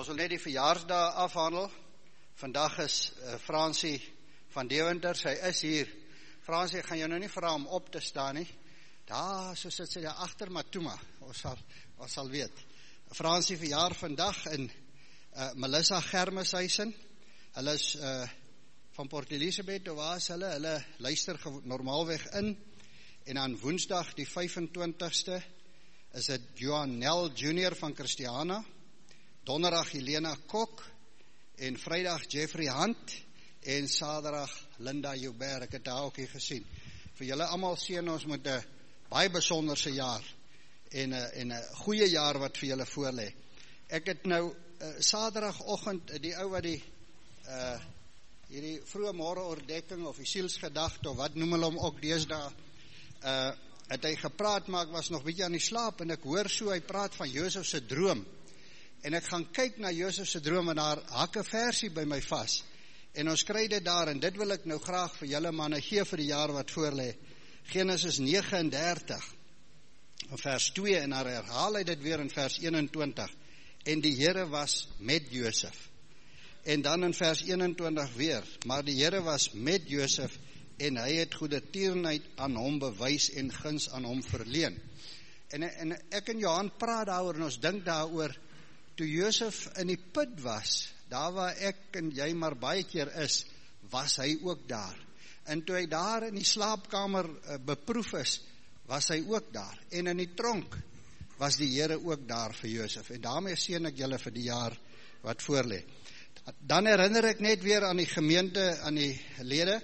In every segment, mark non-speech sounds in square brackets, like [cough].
Ons wil net die verjaarsdag afhandel. Vandag is uh, Fransie van Deventer, sy is hier. Fransie, gaan jou nou nie vra om op te staan nie. Daar, so sit sy daar agter Matuma. Ons sal ons sal weet. Fransie verjaar vandag in uh, Melissa Germeshuisen. Hulle is uh, van Port Elizabeth, waar is hulle? Hulle luister normaalweg in. En aan Woensdag die 25ste is dit Johan Nel Junior van Christiana donderdag Helena Kok en vrydag Jeffrey Hunt en saterdag Linda Joubert. Ek het daar ook hier gesien vir julle almal seën ons met 'n baie besonderse jaar en 'n en 'n goeie jaar wat vir julle voorlê ek het nou uh, saterdagoggend die ou wat die uh hierdie vroeë môre oordekking of die sielsgedagte of wat noem hulle hom ook deesdae uh het hy gepraat maar ek was nog bietjie aan die slaap en ek hoor so hy praat van Josef se droom en ek gaan kyk na Josef se droom en daar hak 'n versie by my vas. En ons kry dit daar en dit wil ek nou graag vir julle manne gee vir die jaar wat voorlê. Genesis 39 in vers 2 en dan herhaal hy dit weer in vers 21. En die Here was met Josef. En dan in vers 21 weer, maar die Here was met Josef en hy het goeie tierenheid aan hom bewys en guns aan hom verleen. En en ek en Johan praat daaroor en ons dink daaroor toe Josef in die put was, daar waar ek en jy maar baie keer is, was hy ook daar. En toe hy daar in die slaapkamer uh, beproef is, was hy ook daar. En in die tronk was die Here ook daar vir Josef. En daarmee seën ek julle vir die jaar wat voorlê. Dan herinner ek net weer aan die gemeente, aan die lede.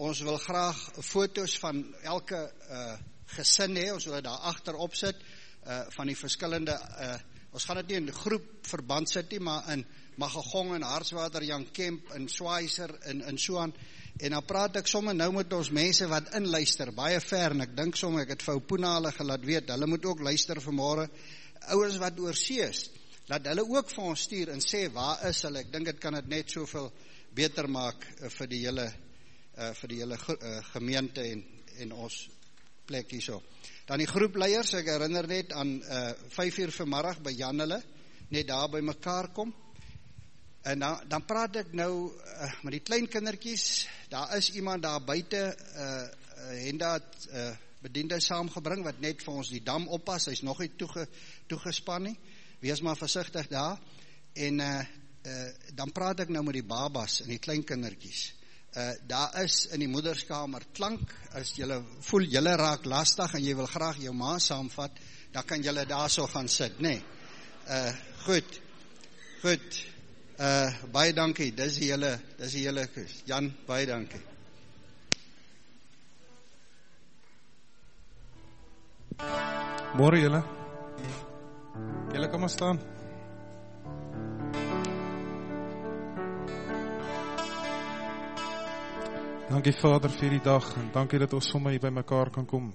Ons wil graag foto's van elke uh, gesin hê. Ons wil dit daar agter opsit uh, van die verskillende uh, ons gaan dit nie in groep verband sit nie, maar in Magagong en Hartswater, Jan Kemp en Swaiser en in so aan. En dan praat ek sommer nou met ons mense wat inluister, baie ver en ek dink sommer ek het vir Oupuna hulle gelaat weet, hulle moet ook luister vanmôre. Ouers wat oorsee is, laat hulle ook vir ons stuur en sê waar is hulle? Ek dink dit kan dit net soveel beter maak uh, vir die hele uh, vir die hele uh, gemeente en en ons plek hierso. Dan die groepleiers, ek herinner net aan uh 5 uur vanmiddag by Janelle, net daar by mekaar kom. En dan dan praat ek nou uh, met die klein kindertjies. Daar is iemand daar buite uh uh Henda het uh bediende saamgebring wat net vir ons die dam oppas. Hy's nog nie toege toegespan nie. Wees maar versigtig daar. En uh uh dan praat ek nou met die babas en die klein kindertjies uh, daar is in die moederskamer klank, as jylle voel jylle raak lastig en jy wil graag jou ma saamvat, dan kan jylle daar so gaan sit, nee. Uh, goed, goed, uh, baie dankie, dis die jylle, dis die jylle, Jan, baie dankie. Morgen jylle, jylle kom maar staan. Dankie Vader vir die dag en dankie dat ons sommer hier by mekaar kan kom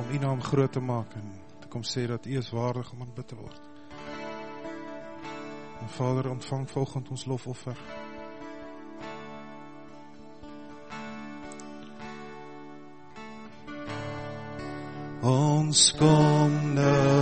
om U naam groot te maak en te kom sê dat U is waardig om aanbid te word. En Vader, ontvang volgens ons lofoffer. Ons kom nou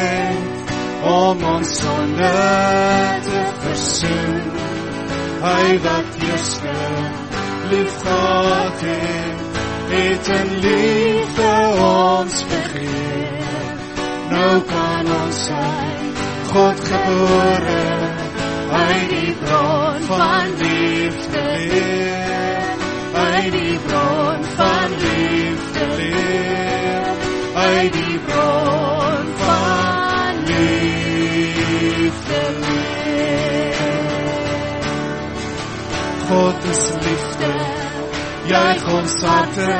het om ons sonde te versoen. Hy wat eerste lief gehad het, het in liefde ons begeer. Nou kan ons sy God gebore uit die bron van liefde leer. Uit die bron juig ons harte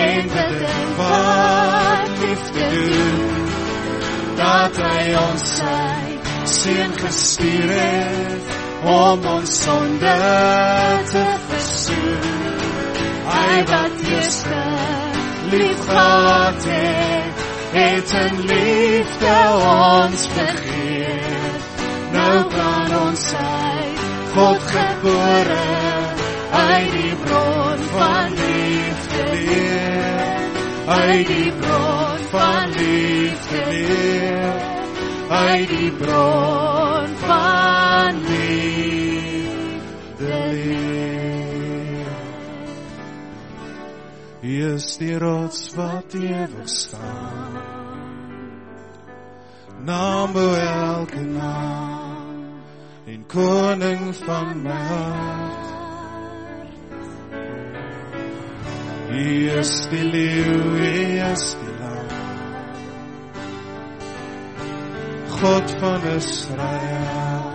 en bedink wat liefde doen dat hy ons sy seun gestuur het om ons sonde te versoen. Hy wat eerste lief gehad het, het in liefde ons begeer. Nou kan ons sy God gebore uit die bron van liefde leer. Uit die bron van liefde leer. Uit die bron van liefde leer. Hy is die rots wat ewig staan. Naam bo elke naam en koning van my hart. Hy is die leeuw, hy is die lam. God van Israel,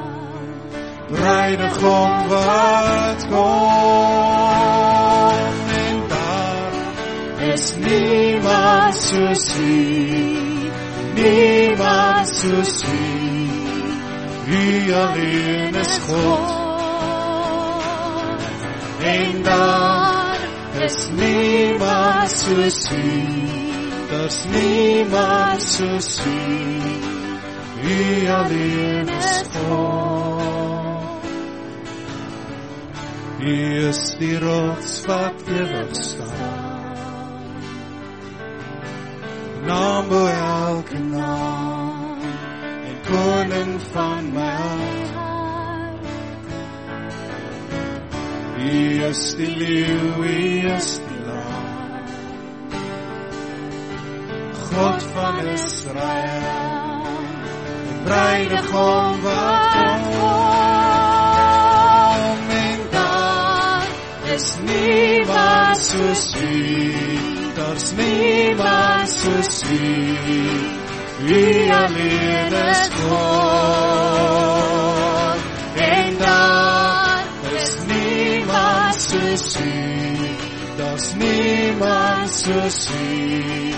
bruidegom wat kom en daar is niemand soos U, niemand soos U. U alleen is God. En daar is niemand soos U. Daar's niemand soos U. U alleen is God. U is die rots wat ewig staan. Naam bo elke naam en koning van my hart. Is die leeuw, u is die lam. God van Israel, die bruidegom wat kom en daar is niemand soos u, daar's niemand soos u, u alleen is God. En daar is niemand soos u, Daar's niemand soos U.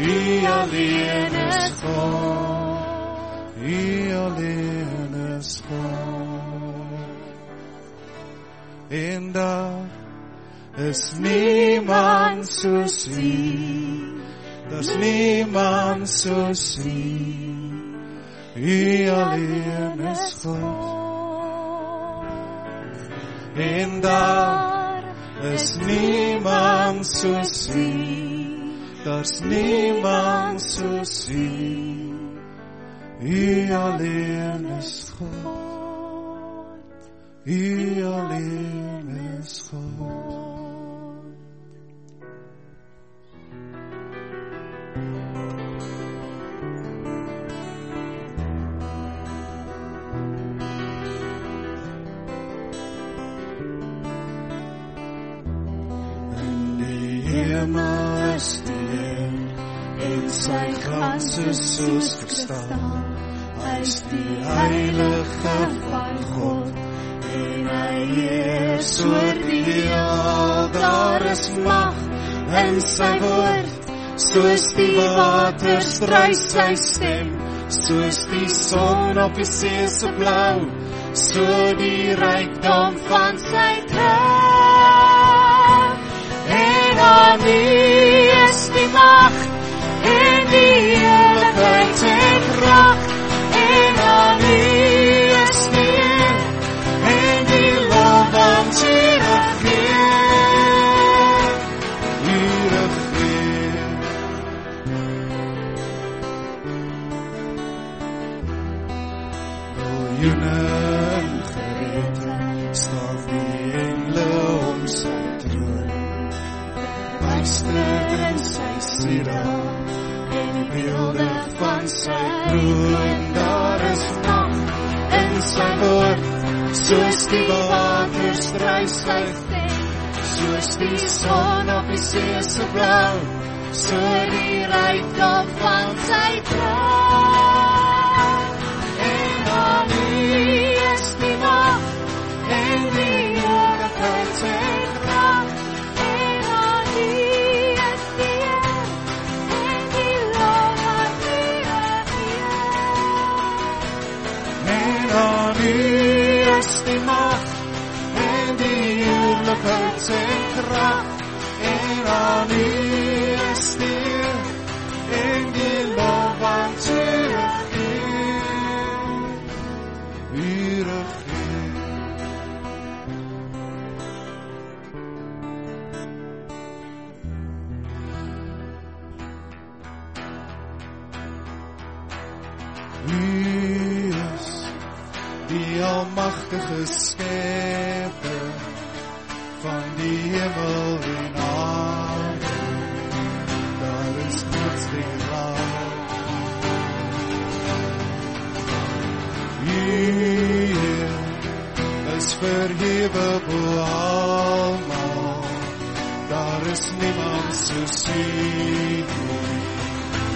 U alleen is God. U alleen is God. En daar is niemand soos U. Daar's niemand soos U. U alleen is God. En daar is niemand soos U. Daar's niemand soos U. U alleen is God. U alleen is God. Is die Heer, en sy glanse soos kristal. Hy is die heilige van God, en hy heers oor die heel. Daar is mag in sy woord, soos die water struis sy stem, soos die son op die see se blou, so die rykdom van sy krag. En aan U is die mag en die heerlikheid en krag. En aan U is die eer en die lof want U regeer. U regeer. Miljoene in soos die water struis sy stem, soos die son op die see se blou, so die rykdom van sy troon. En aan U is die mag en die heerlikheid is niemand soos U nie.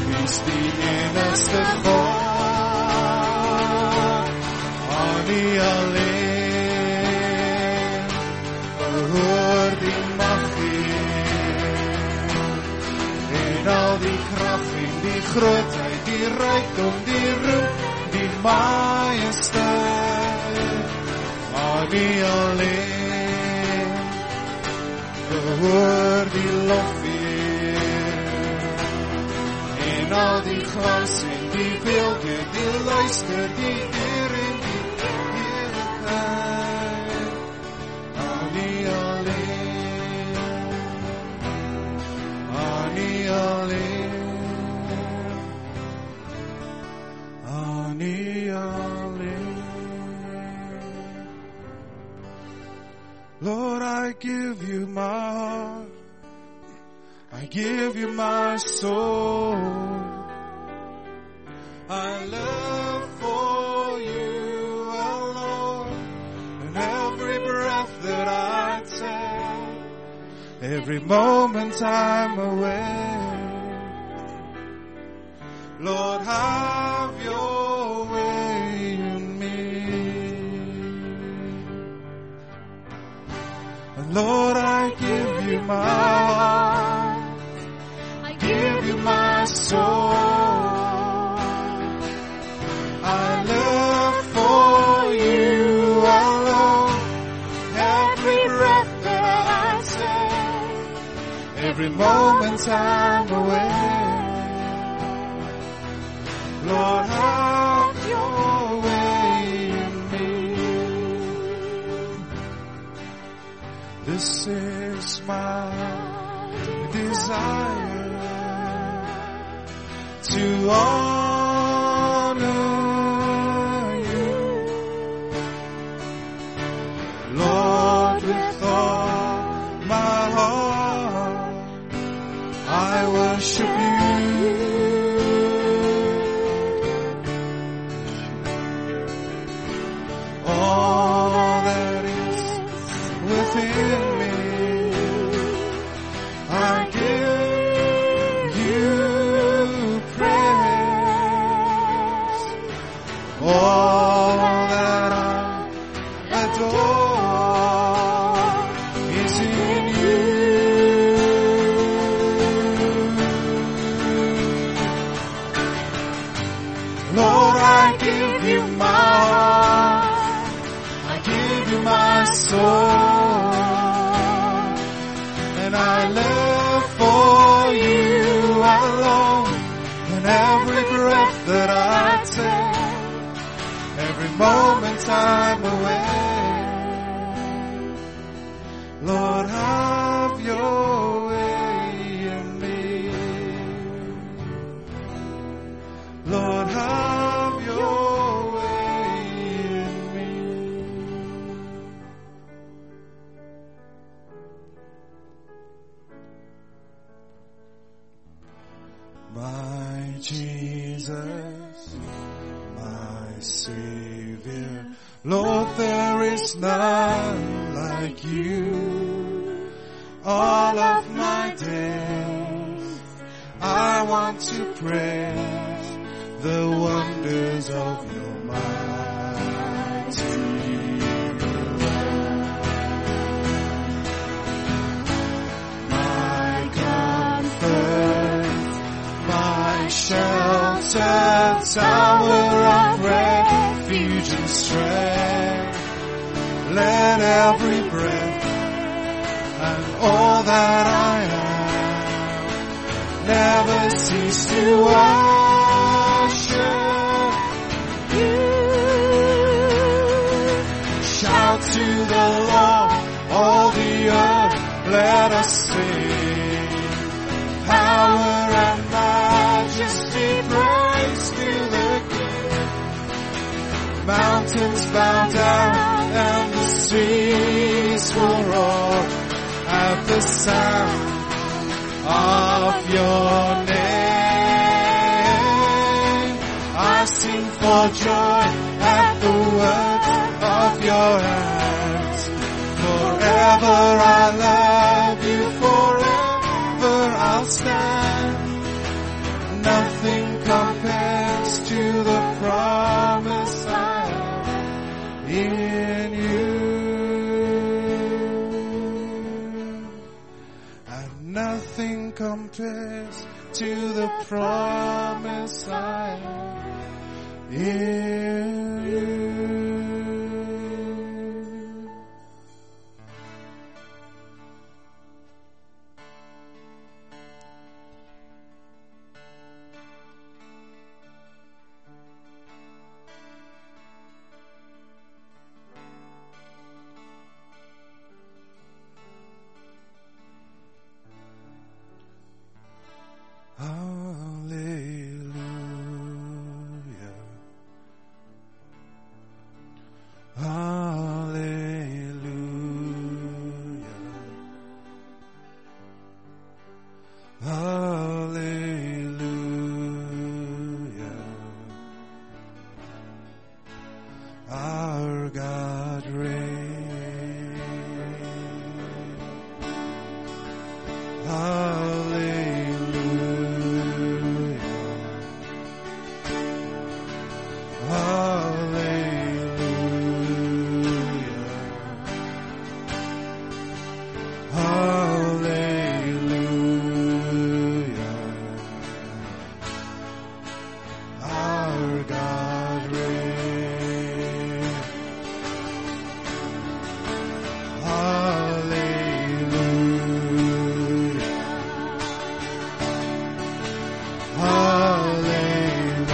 U is die enigste God. Aan U alleen behoor die mag Heer. En al die krag en die grootheid, die rykdom, die roem, die majesteit. Aan U alleen behoor die lof al die en die luister, die eer en die heerlijkheid. Alleen. Lord, I give you my heart. I give you my soul. Every moment I'm away. Lord, have your way in me. And Lord, I give you you my heart. I give you my soul. Take, I'm away. Lord, have your way in me. This is my desire to honor praise the wonders of your mighty my comfort, my shelter, tower of refuge and strength. Let every breath and all that I cease to worship you. Shout to the Lord, all the earth, let us sing. Power and majesty, praise to the King. Mountains bow down and the seas will roar at the sound of your name. For joy at the work of your hands. Forever I love you, forever I'll stand. Nothing compares to the promise I have in you. And nothing compares to the promise I have in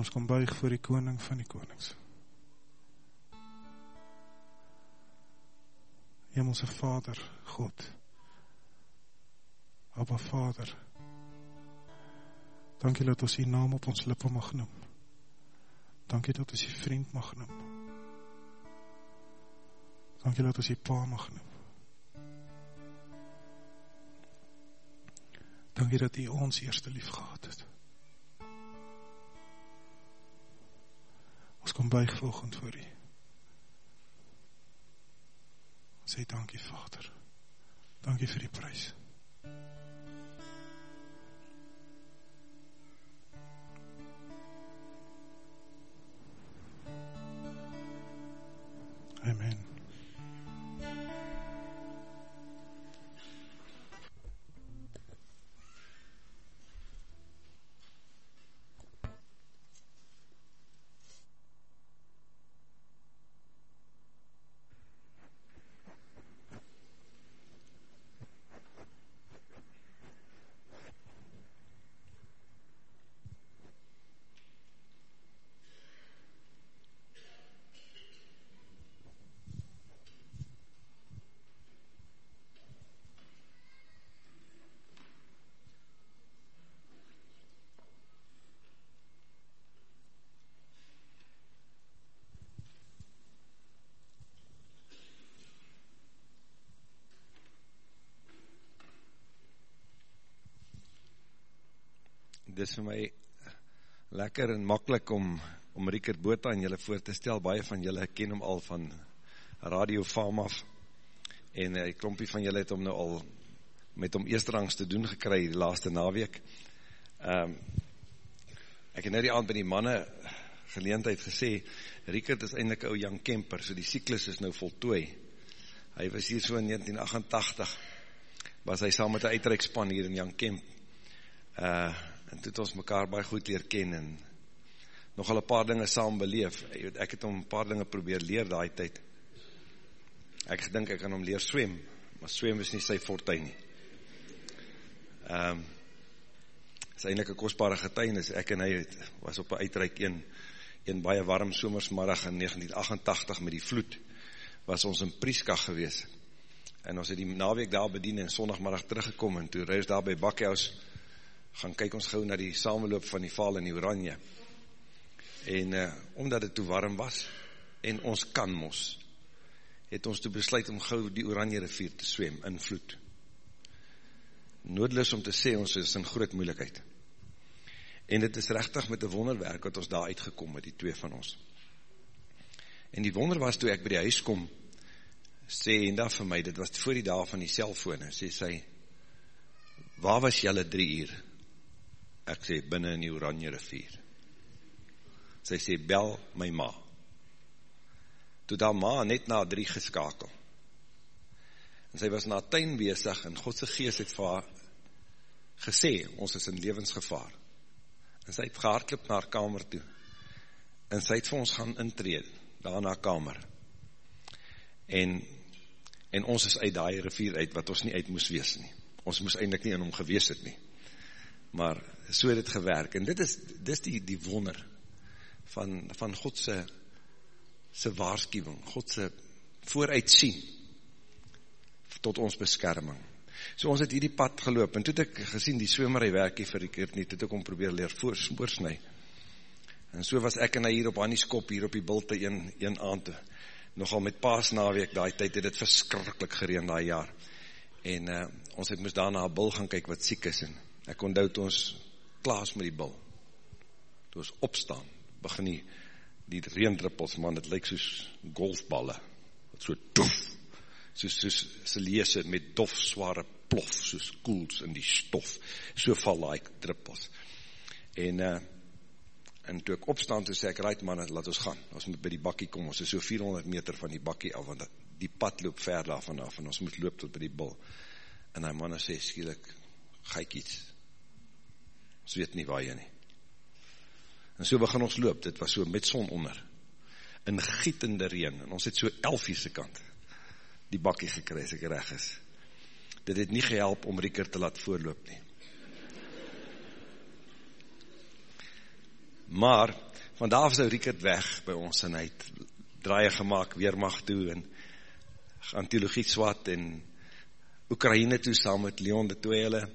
Ons kom buig voor die koning van die konings. Hemelse Vader, God, Abba Vader, dankie dat ons die naam op ons lippe mag noem. Dankie dat ons die vriend mag noem. Dankie dat ons die pa mag noem. Dankie dat u ons eerste lief gehad het. Ons kom buig volgend voor u. Ons sê dankie Vader. Dankie vir die prijs. Amen. Dit is vir my lekker en makkelijk om, om Riekert Bota en julle voor te stel. Baie van julle ken hom al van Radio Farm af. En die klompie van julle het hom nou al met hom eersterangs te doen gekry die laaste naweek. Um, ek het net die aand by die manne geleentheid gesê, Riekert is eindelijk ou Jan Kemper, so die cyklus is nou voltooi. Hy was hier so in 1988, was hy saam met die uitreikspan hier in Jan Kemp. Uh, en toe het ons mekaar baie goed leer ken en nogal een paar dinge saam beleef. Ek het hom een paar dinge probeer leer daai tyd. Ek gedink ek kan hom leer swem, maar swem is nie sy fortuin nie. Um, is eindelijk een kostbare getuinis. Ek en hy het, was op een uitreik een, een baie warm somersmiddag in 1988 met die vloed, was ons in Prieska gewees. En ons het die naweek daar bedien en sondagmiddag teruggekom en toe reis daar by Bakkehuis gaan kyk ons gauw na die samenloop van die val in die oranje. En uh, omdat het toe warm was, en ons kan mos, het ons toe besluit om gauw die oranje rivier te swem, in vloed. Noodlis om te sê, ons is in groot moeilikheid. En dit is rechtig met die wonderwerk wat ons daar uitgekom met die twee van ons. En die wonder was toe ek by die huis kom, sê en daar vir my, dit was voor die dag van die cellfone, sê sy, waar was jylle drie uur? Ek sê, binnen in die oranje rivier. Sy sê, bel my ma. Toe daar ma net na drie geskakel. En sy was na tuin bezig en Godse geest het vir haar gesê, ons is in levensgevaar. En sy het gehaardklip na haar kamer toe. En sy het vir ons gaan intreed, daar na kamer. En, en ons is uit die rivier uit, wat ons nie uit moes wees nie. Ons moes eindelijk nie in hom gewees het nie maar so het het gewerk, en dit is, dit is die, die wonder van, van Godse sy waarschuwing, Godse vooruitsien tot ons beskerming. So ons het hierdie pad geloop, en toe het ek gesien die swimmerij werkie vir die keer nie, toe het ek om probeer leer voorsnij. En so was ek en hy hier op Annie's kop, hier op die bilte een, een aand, nogal met paas naweek, die tyd het het verskrikkelijk gereen die jaar. En uh, ons het moest daarna een bil gaan kyk wat siek is, en ek onthoud ons klaas met die bil, toe ons opstaan, begin die, die reendruppels, man, het lyk soos golfballe, wat so dof, soos, soos sy lees het met dof, zware plof, soos koels in die stof, so val die druppels, en, uh, en toe ek opstaan, toe sê ek, right man, laat ons gaan, ons moet by die bakkie kom, ons is so 400 meter van die bakkie af, want die pad loop ver daarvan af, en ons moet loop tot by die bil, en die manne sê, skielik, ga ek iets, ons weet nie waar jy nie. En so begin ons loop, dit was so met son onder, in gietende reen, en ons het so elfiese kant, die bakkie gekry as ek reg is. Dit het nie gehelp om Rieker te laat voorloop nie. Maar, vandaag is ou Riekert weg by ons en hy het draaie gemaakt, weermacht toe en gaan theologie swat en Oekraïne toe saam met Leon de Tweele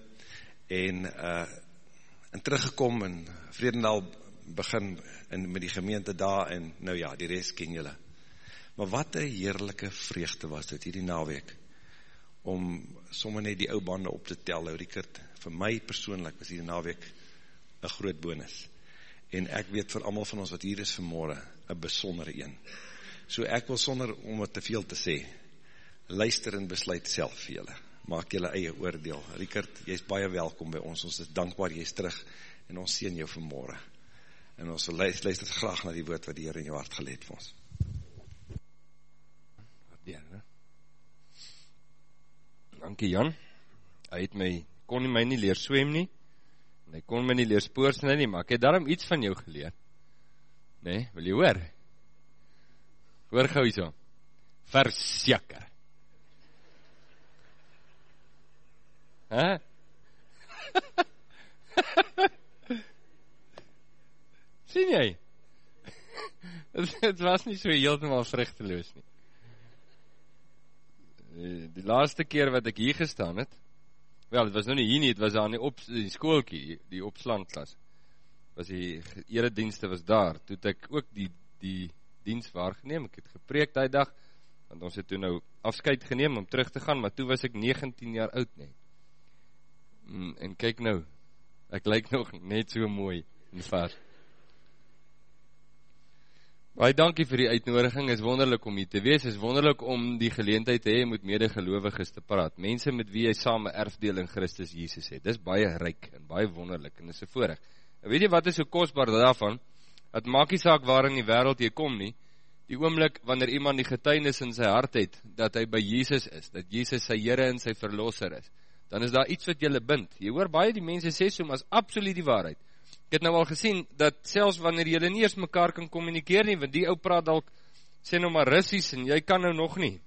en, uh, en teruggekom en Vredendal begin in, met die gemeente daar en nou ja, die rest ken julle. Maar wat een heerlijke vreugde was dit hierdie naweek om sommer net die ou bande op te tel, ou Riekert, vir my persoonlik was hierdie naweek een groot bonus en ek weet vir allemaal van ons wat hier is vanmorgen, een besondere een. So ek wil sonder om het te veel te sê, luister en besluit self vir julle, maak julle eie oordeel. Rikert, jy is baie welkom by ons, ons is dankbaar, jy is terug, en ons sien jou vanmorgen. En ons luister, luister graag na die woord wat die Heer in jou hart geleed vir ons. Dankie Jan, hy het my, kon nie my nie leer swem nie, en hy kon my nie leer spoorsnij nie, maar ek het daarom iets van jou geleer. Nee, wil jy hoor? Hoor gauw so. Verseker. Huh? [laughs] Sien jy? Het was nie so heeltemal vruchteloos nie. Die, die laaste keer wat ek hier gestaan het, Wel, het was nou nie hier nie, het was aan die, op, die skoolkie, die, die opslangklas. Was die eredienste was daar. Toe het ek ook die, die dienst waargeneem. Ek het gepreek die dag, want ons het toe nou afscheid geneem om terug te gaan, maar toe was ek 19 jaar oud nie. Mm, en kyk nou, ek lyk nog net so mooi en vast. Baie dankie vir die uitnodiging, is wonderlik om hier te wees, is wonderlik om die geleentheid te hee met medegeloviges te praat, mense met wie jy saam erfdeel in Christus Jesus het, dis baie ryk en baie wonderlik en dis een voorrecht. En weet jy wat is so kostbaar daarvan, het maak die saak waar in die wereld jy kom nie, die oomlik wanneer iemand die getuinis in sy hart het, dat hy by Jesus is, dat Jesus sy Heere en sy verlosser is, dan is daar iets wat jylle bind. Jy hoor baie die mense sê so, maar is absoluut die waarheid. Ek het nou al gesien, dat selfs wanneer jylle nie eers mekaar kan communikeer nie, want die ou praat al, sê nou maar Russies, en jy kan nou nog nie,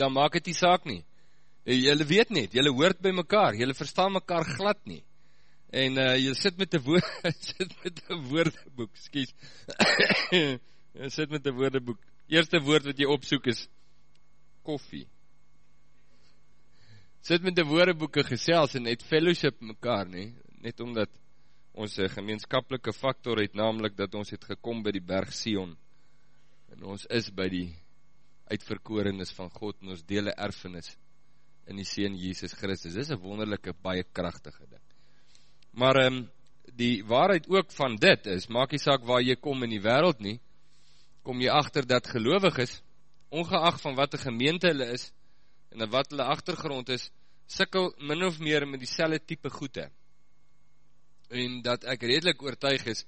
dan maak het die saak nie. Jylle weet net, jylle hoort by mekaar, jylle verstaan mekaar glad nie. En uh, jy sit met die woord, [laughs] sit met die woordeboek, skies. [coughs] jy sit met die woordeboek. Eerste woord wat jy opsoek is, koffie. Sit met die woordeboeken gesels en net fellowship mekaar, nie? Net omdat, ons gemeenskapelike factor het namelijk dat ons het gekom by die berg Sion en ons is by die uitverkorenis van God en ons dele erfenis in die Seen Jesus Christus. Dit is een wonderlijke, baie krachtige ding. Maar um, die waarheid ook van dit is, maak die saak waar jy kom in die wereld nie, kom jy achter dat gelovig is, ongeacht van wat die gemeente hulle is, en wat hulle achtergrond is, sikkel min of meer met die selle type goede en dat ek redelijk oortuig is,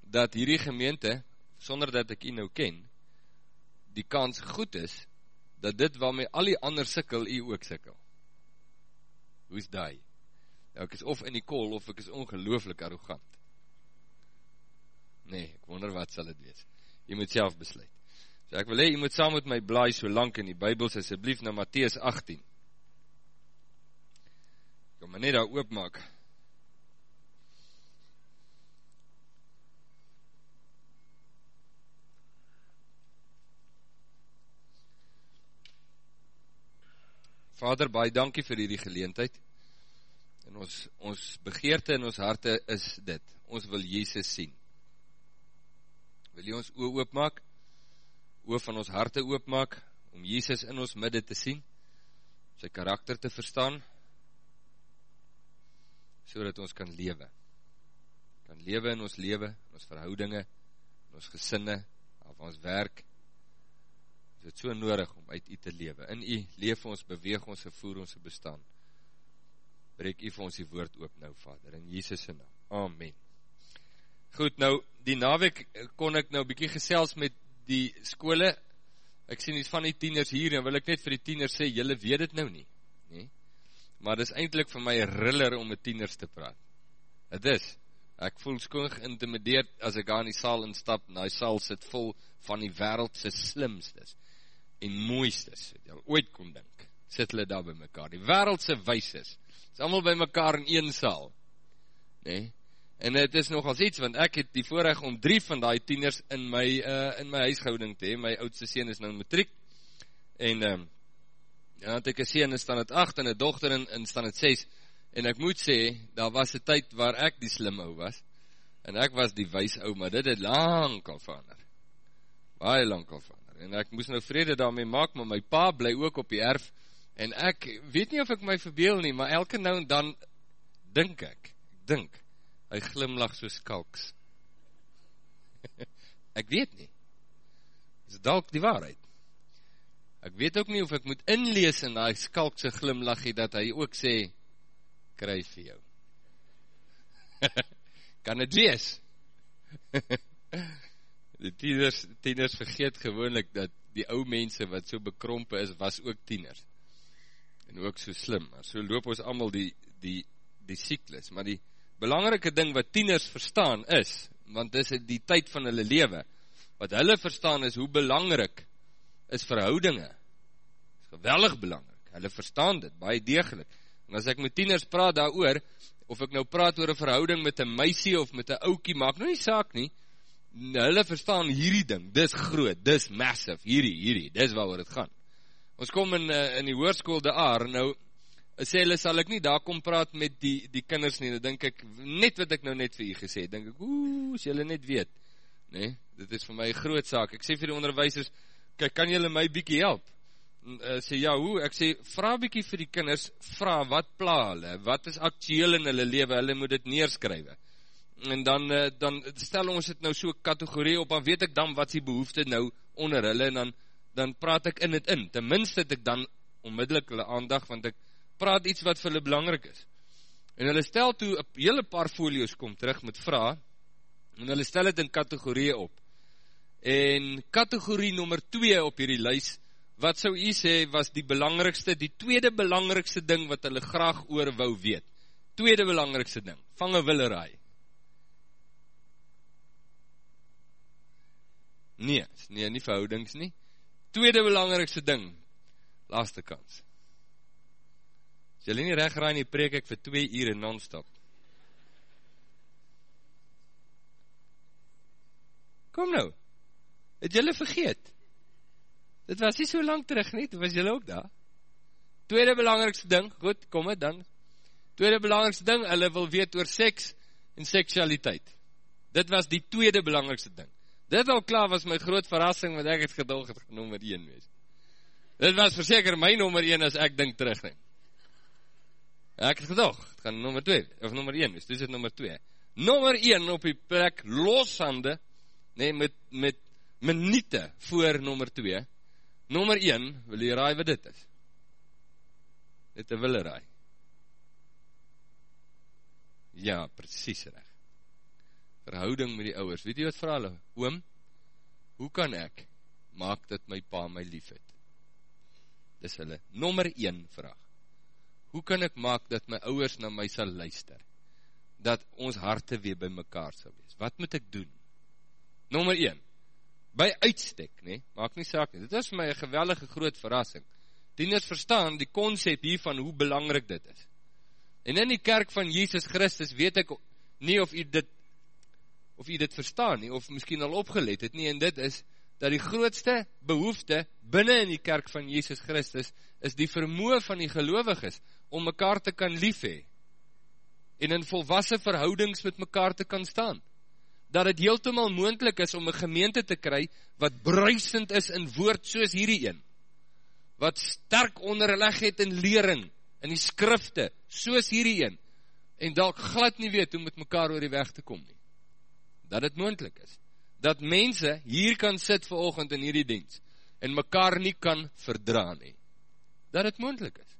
dat hierdie gemeente, sonder dat ek jy nou ken, die kans goed is, dat dit waarmee al die ander sikkel, jy ook sikkel. Hoe is die? Nou, ek is of in die kool, of ek is ongelooflik arrogant. Nee, ek wonder wat sal het wees. Jy moet self besluit. So ek wil hee, jy moet saam met my blaai so lang in die bybels, asjeblief na Matthäus 18. Ek kan my net daar oopmaak. Vader, baie dankie vir hierdie geleentheid. En ons, ons begeerte in ons harte is dit. Ons wil Jezus sien. Wil jy ons oor oopmaak? Oor van ons harte oopmaak, om Jezus in ons midde te sien, sy karakter te verstaan, so dat ons kan lewe. Kan lewe in ons lewe, in ons verhoudinge, in ons gesinne, of ons werk, is het so nodig om uit u te lewe. In u leef ons, beweeg ons, vervoer ons bestaan. Breek u vir ons die woord oop nou, Vader, in Jesus' naam. Amen. Goed, nou, die naweek kon ek nou bykie gesels met die skole, ek sien iets van die tieners hier, en wil ek net vir die tieners sê, jylle weet het nou nie, nie? maar het is eindelijk vir my riller om met tieners te praat. Het is, ek voel skoon geïntimideerd as ek aan die saal instap, en die saal sit vol van die wereldse slimstes, en mooistes, wat jy ooit kon dink, sit hulle daar by mekaar. Die wereldse wyses, is allemaal by mekaar in een saal. Nee? En het is nogals iets, want ek het die voorrecht om drie van die tieners in my, uh, in my huishouding te hee. My oudste sien is nou matriek. En, um, ja, het ek een sien in stand het 8 en een dochter in, in stand het 6. En ek moet sê, daar was een tyd waar ek die slim ou was. En ek was die wijs ou, maar dit het lang al verander. Baie lang al verander. En ek moes nou vrede daarmee maak, maar my pa bly ook op die erf. En ek weet nie of ek my verbeel nie, maar elke nou en dan dink ek, dink, hy glimlach so skalks. [laughs] ek weet nie. Is dalk die waarheid. Ek weet ook nie of ek moet inlees in die skalkse glimlachie, dat hy ook sê, kry vir jou. [laughs] kan het wees? [laughs] die tieners, tieners vergeet gewoonlik, dat die ou mense wat so bekrompe is, was ook tieners en ook so slim, maar so loop ons allemaal die, die, die cyklus, maar die belangrike ding wat tieners verstaan is, want dis die tyd van hulle lewe, wat hulle verstaan is hoe belangrik is verhoudinge, is geweldig belangrik, hulle verstaan dit, baie degelijk, en as ek met tieners praat daar oor, of ek nou praat oor een verhouding met een meisie of met een oukie, maak nou nie saak nie, hulle verstaan hierdie ding, dis groot, dis massive, hierdie, hierdie, dis waar het gaan, ons kom in, uh, in die hoorskoel de aar, nou, sê hulle, sal ek nie daar kom praat met die, die kinders nie, dan denk ek, net wat ek nou net vir jy gesê, denk ek, oe, as julle net weet, nee, dit is vir my groot saak, ek sê vir die onderwijsers, kyk, kan julle my bykie help? Uh, sê, ja, hoe, ek sê, vraag bykie vir die kinders, vraag, wat pla hulle, wat is actueel in hulle leven, hulle moet dit neerskrywe, en dan, uh, dan stel ons het nou so kategorie op, dan weet ek dan wat die behoefte nou onder hulle, en dan, dan praat ek in het in, tenminste het ek dan onmiddellik hulle aandag, want ek praat iets wat vir hulle belangrijk is. En hulle stel toe, een hele paar folio's kom terug met vraag, en hulle stel het in kategorieën op. En kategorie nummer 2 op hierdie lys, wat sou jy sê, was die belangrikste, die tweede belangrikste ding wat hulle graag oor wou weet. Tweede belangrikste ding, vang een willeraai. Nee, nee, nie verhoudings nie tweede belangrikste ding, laaste kans. As jylle nie recht raai nie, preek ek vir twee uur non-stop. Kom nou, het jylle vergeet? Dit was nie so lang terug nie, was jylle ook daar? Tweede belangrikste ding, goed, kom het dan. Tweede belangrikste ding, hulle wil weet oor seks en seksualiteit. Dit was die tweede belangrikste ding. Dit al klaar was my groot verrassing, want ek het gedog het nummer 1 wees. Dit was verseker my nummer 1 as ek dink terug nie. Ek het gedog, het gaan nummer 2, of nummer 1 wees, dus het nummer 2. Nummer 1 op die plek, loshande, nee, met, met minute voor nummer 2. Nummer 1, wil jy raai wat dit is? Dit een wille Ja, precies recht verhouding met die ouwers. Weet jy wat vir hulle? Oom, hoe kan ek maak dat my pa my lief het? Dis hulle nommer 1 vraag. Hoe kan ek maak dat my ouwers na my sal luister? Dat ons harte weer by mekaar sal wees. Wat moet ek doen? Nommer 1. By uitstek, nee, maak nie saak nie. Dit is my geweldige groot verrassing. Dieners verstaan die concept hiervan hoe belangrijk dit is. En in die kerk van Jesus Christus weet ek nie of jy dit of jy dit verstaan nie, of miskien al opgelet het nie, en dit is, dat die grootste behoefte binnen in die kerk van Jesus Christus, is die vermoe van die geloviges, om mekaar te kan lief hee, en in volwassen verhoudings met mekaar te kan staan. Dat het heeltemal moendlik is om een gemeente te kry, wat bruisend is in woord soos hierdie een, wat sterk onderleg het in lering, in die skrifte, soos hierdie een, en dalk glad nie weet hoe met mekaar oor die weg te kom nie dat het moendlik is, dat mense hier kan sit vir oogend in hierdie diens, en mekaar nie kan verdra nie, dat het moendlik is.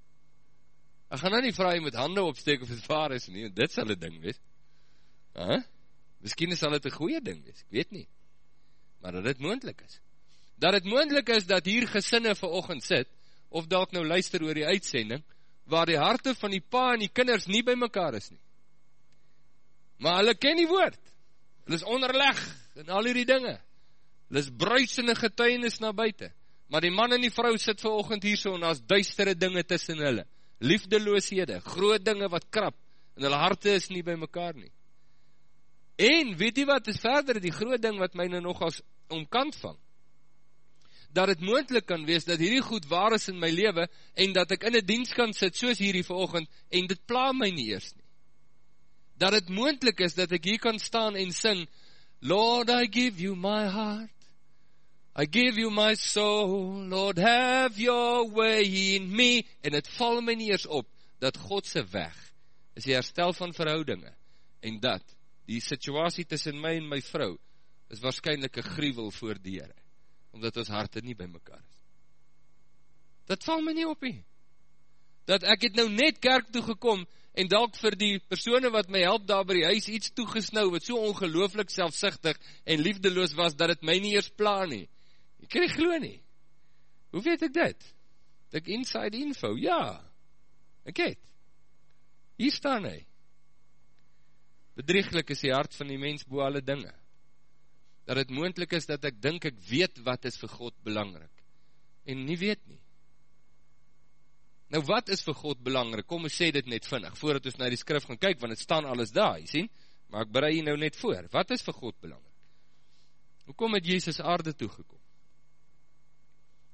Ek gaan nou nie vraag jy met handen opsteek of het waar is nie, dit sal het ding wees. Huh? Misschien sal het een goeie ding wees, ek weet nie. Maar dat het moendlik is. Dat het moendlik is dat hier gesinne vir oogend sit, of dat nou luister oor die uitsending, waar die harte van die pa en die kinders nie by mekaar is nie. Maar hulle ken die woord hulle is onderleg in al hierdie dinge, hulle is bruisende getuienis na buiten, Maar die man en die vrou sit vanoggend hier so en daar's duistere dinge tussen hulle. Liefdelooshede, groot dinge wat krap en hulle harte is nie by mekaar nie. En weet jy wat is verder die groot ding wat my nou nog as omkant vang? Dat dit moontlik kan wees dat hierdie goed waar is in my lewe en dat ek in 'n diens kan sit soos hierdie vanoggend en dit pla my nie eers nie. Dat dit moontlik is dat ek hier kan staan en sing Lord I give you my heart I give you my soul, Lord, have your way in me. En het val my nie eers op, dat God se weg is die herstel van verhoudinge, en dat die situasie tussen my en my vrou, is waarschijnlijk een gruwel voor die Heere, omdat ons harte nie by mekaar is. Dat val my nie op nie. Dat ek het nou net kerk toe gekom, en dalk vir die persone wat my help daar by die huis iets toegesnou, wat so ongelooflik selfsichtig en liefdeloos was, dat het my nie eers pla nie. Ek kan nie glo nie. Hoe weet ek dit? Ek inside info. Ja. Ek het. Hier staan hy. Bedrieglik is die hart van die mens bo alle dinge. Dat het moontlik is dat ek dink ek weet wat is vir God belangrik en nie weet nie. Nou wat is vir God belangrik? Kom ons sê dit net vinnig voordat ons na die skrif gaan kyk want dit staan alles daar, jy sien? Maar ek berei nou net voor. Wat is vir God belangrik? Hoekom het Jesus aarde toe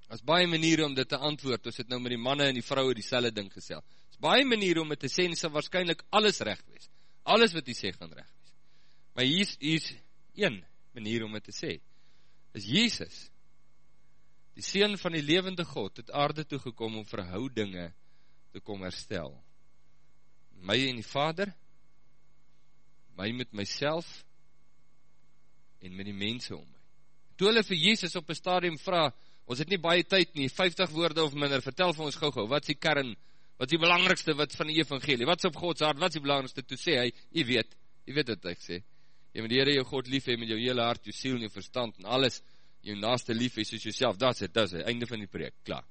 As baie maniere om dit te antwoord, ons het nou met die manne en die vroue dieselfde ding gesel. As baie maniere om dit te sê en sal waarskynlik alles reg wees. Alles wat jy sê gaan reg wees. Maar hier is hier is een manier om dit te sê. Is Jesus die seun van die lewende God het aarde toe gekom om verhoudinge te kom herstel. My en die Vader, my met myself en met die mense om my. Toe hulle vir Jesus op 'n stadium vra, Ons het nie baie tyd nie, 50 woorde of minder, vertel vir ons gauw gauw, wat is die kern, wat is die belangrikste wat van die evangelie, wat is op Gods hart, wat is die belangrikste, toe sê hy, jy weet, jy weet wat ek sê, jy moet die Heere jou God lief hee met jou hele hart, jou siel en jou verstand en alles, jou naaste lief hee soos jouself, dat is het, dat is het, einde van die preek, klaar.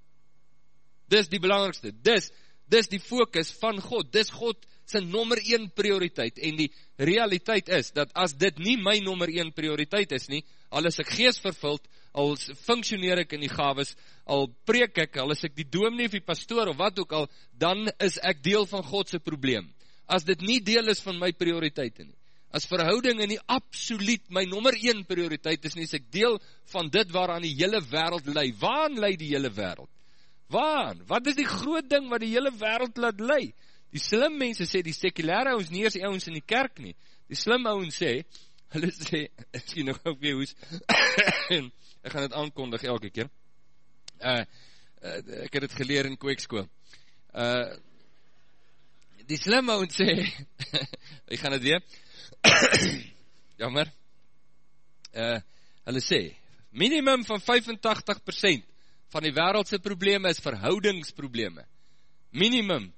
Dis die belangrikste, dis, dis die focus van God, dis God sy nommer 1 prioriteit, en die realiteit is, dat as dit nie my nommer 1 prioriteit is nie, al is ek geest vervuld, al functioneer ek in die gaves, al preek ek, al is ek die doomnie of die pastoor of wat ook al, dan is ek deel van Godse probleem. As dit nie deel is van my prioriteite nie, as verhoudinge nie absoluut my nommer 1 prioriteit is nie, is ek deel van dit waaraan die hele wereld lei. Waan lei die hele wereld? Waan? Wat is die groot ding wat die hele wereld laat lei? Die slim mense sê, die sekulare ons nie eens ouwens in die kerk nie. Die slim ouwens sê, hulle sê, [laughs] ek sê nog ook weer hoes, [coughs] ek gaan dit aankondig elke keer. Uh, uh, ek het het geleer in kweekskool. Uh, die slim ouwens sê, [laughs] ek gaan het weer, [coughs] jammer, uh, hulle sê, minimum van 85% van die wereldse probleme is verhoudingsprobleme. Minimum.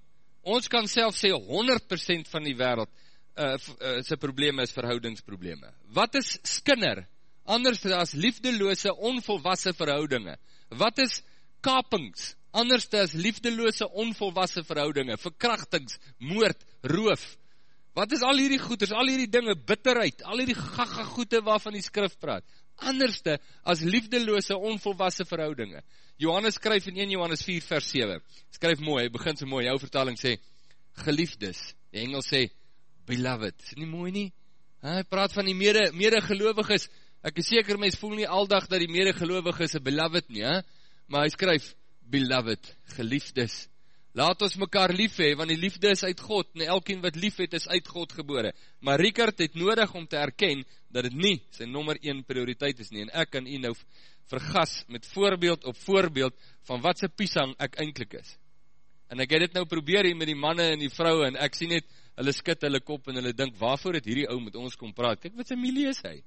Ons kan self sê 100% van die wereld uh, uh, sy probleme is verhoudingsprobleme. Wat is skinner? Anders as liefdeloose, onvolwasse verhoudinge. Wat is kapings? Anders as liefdeloose, onvolwasse verhoudinge. Verkrachtings, moord, roof. Wat is al hierdie goeders, al hierdie dinge, bitterheid, al hierdie gaga goede waarvan die skrif praat? Anderste as liefdeloose, onvolwasse verhoudinge. Johannes skryf in 1 Johannes 4 vers 7. Skryf mooi, hy begin so mooi, jou vertaling sê, geliefdes. Die engel sê, beloved. Is nie mooi nie? Hy praat van die mede, mede gelovig is, ek is seker mens voel nie aldag dat die mede gelovig is, beloved nie, he? maar hy skryf, beloved, geliefdes, laat ons mekaar lief hee, want die liefde is uit God, en elkien wat lief het, is uit God gebore, maar Rikard het nodig om te erken, dat het nie sy nummer 1 prioriteit is nie, en ek kan u nou vergas, met voorbeeld op voorbeeld, van wat sy pisang ek eindelijk is, en ek het dit nou probeer hier met die manne en die vrouwe, en ek sien net, hulle skit hulle kop, en hulle dink, waarvoor het hierdie ou met ons kom praat, kijk wat sy milie is hy,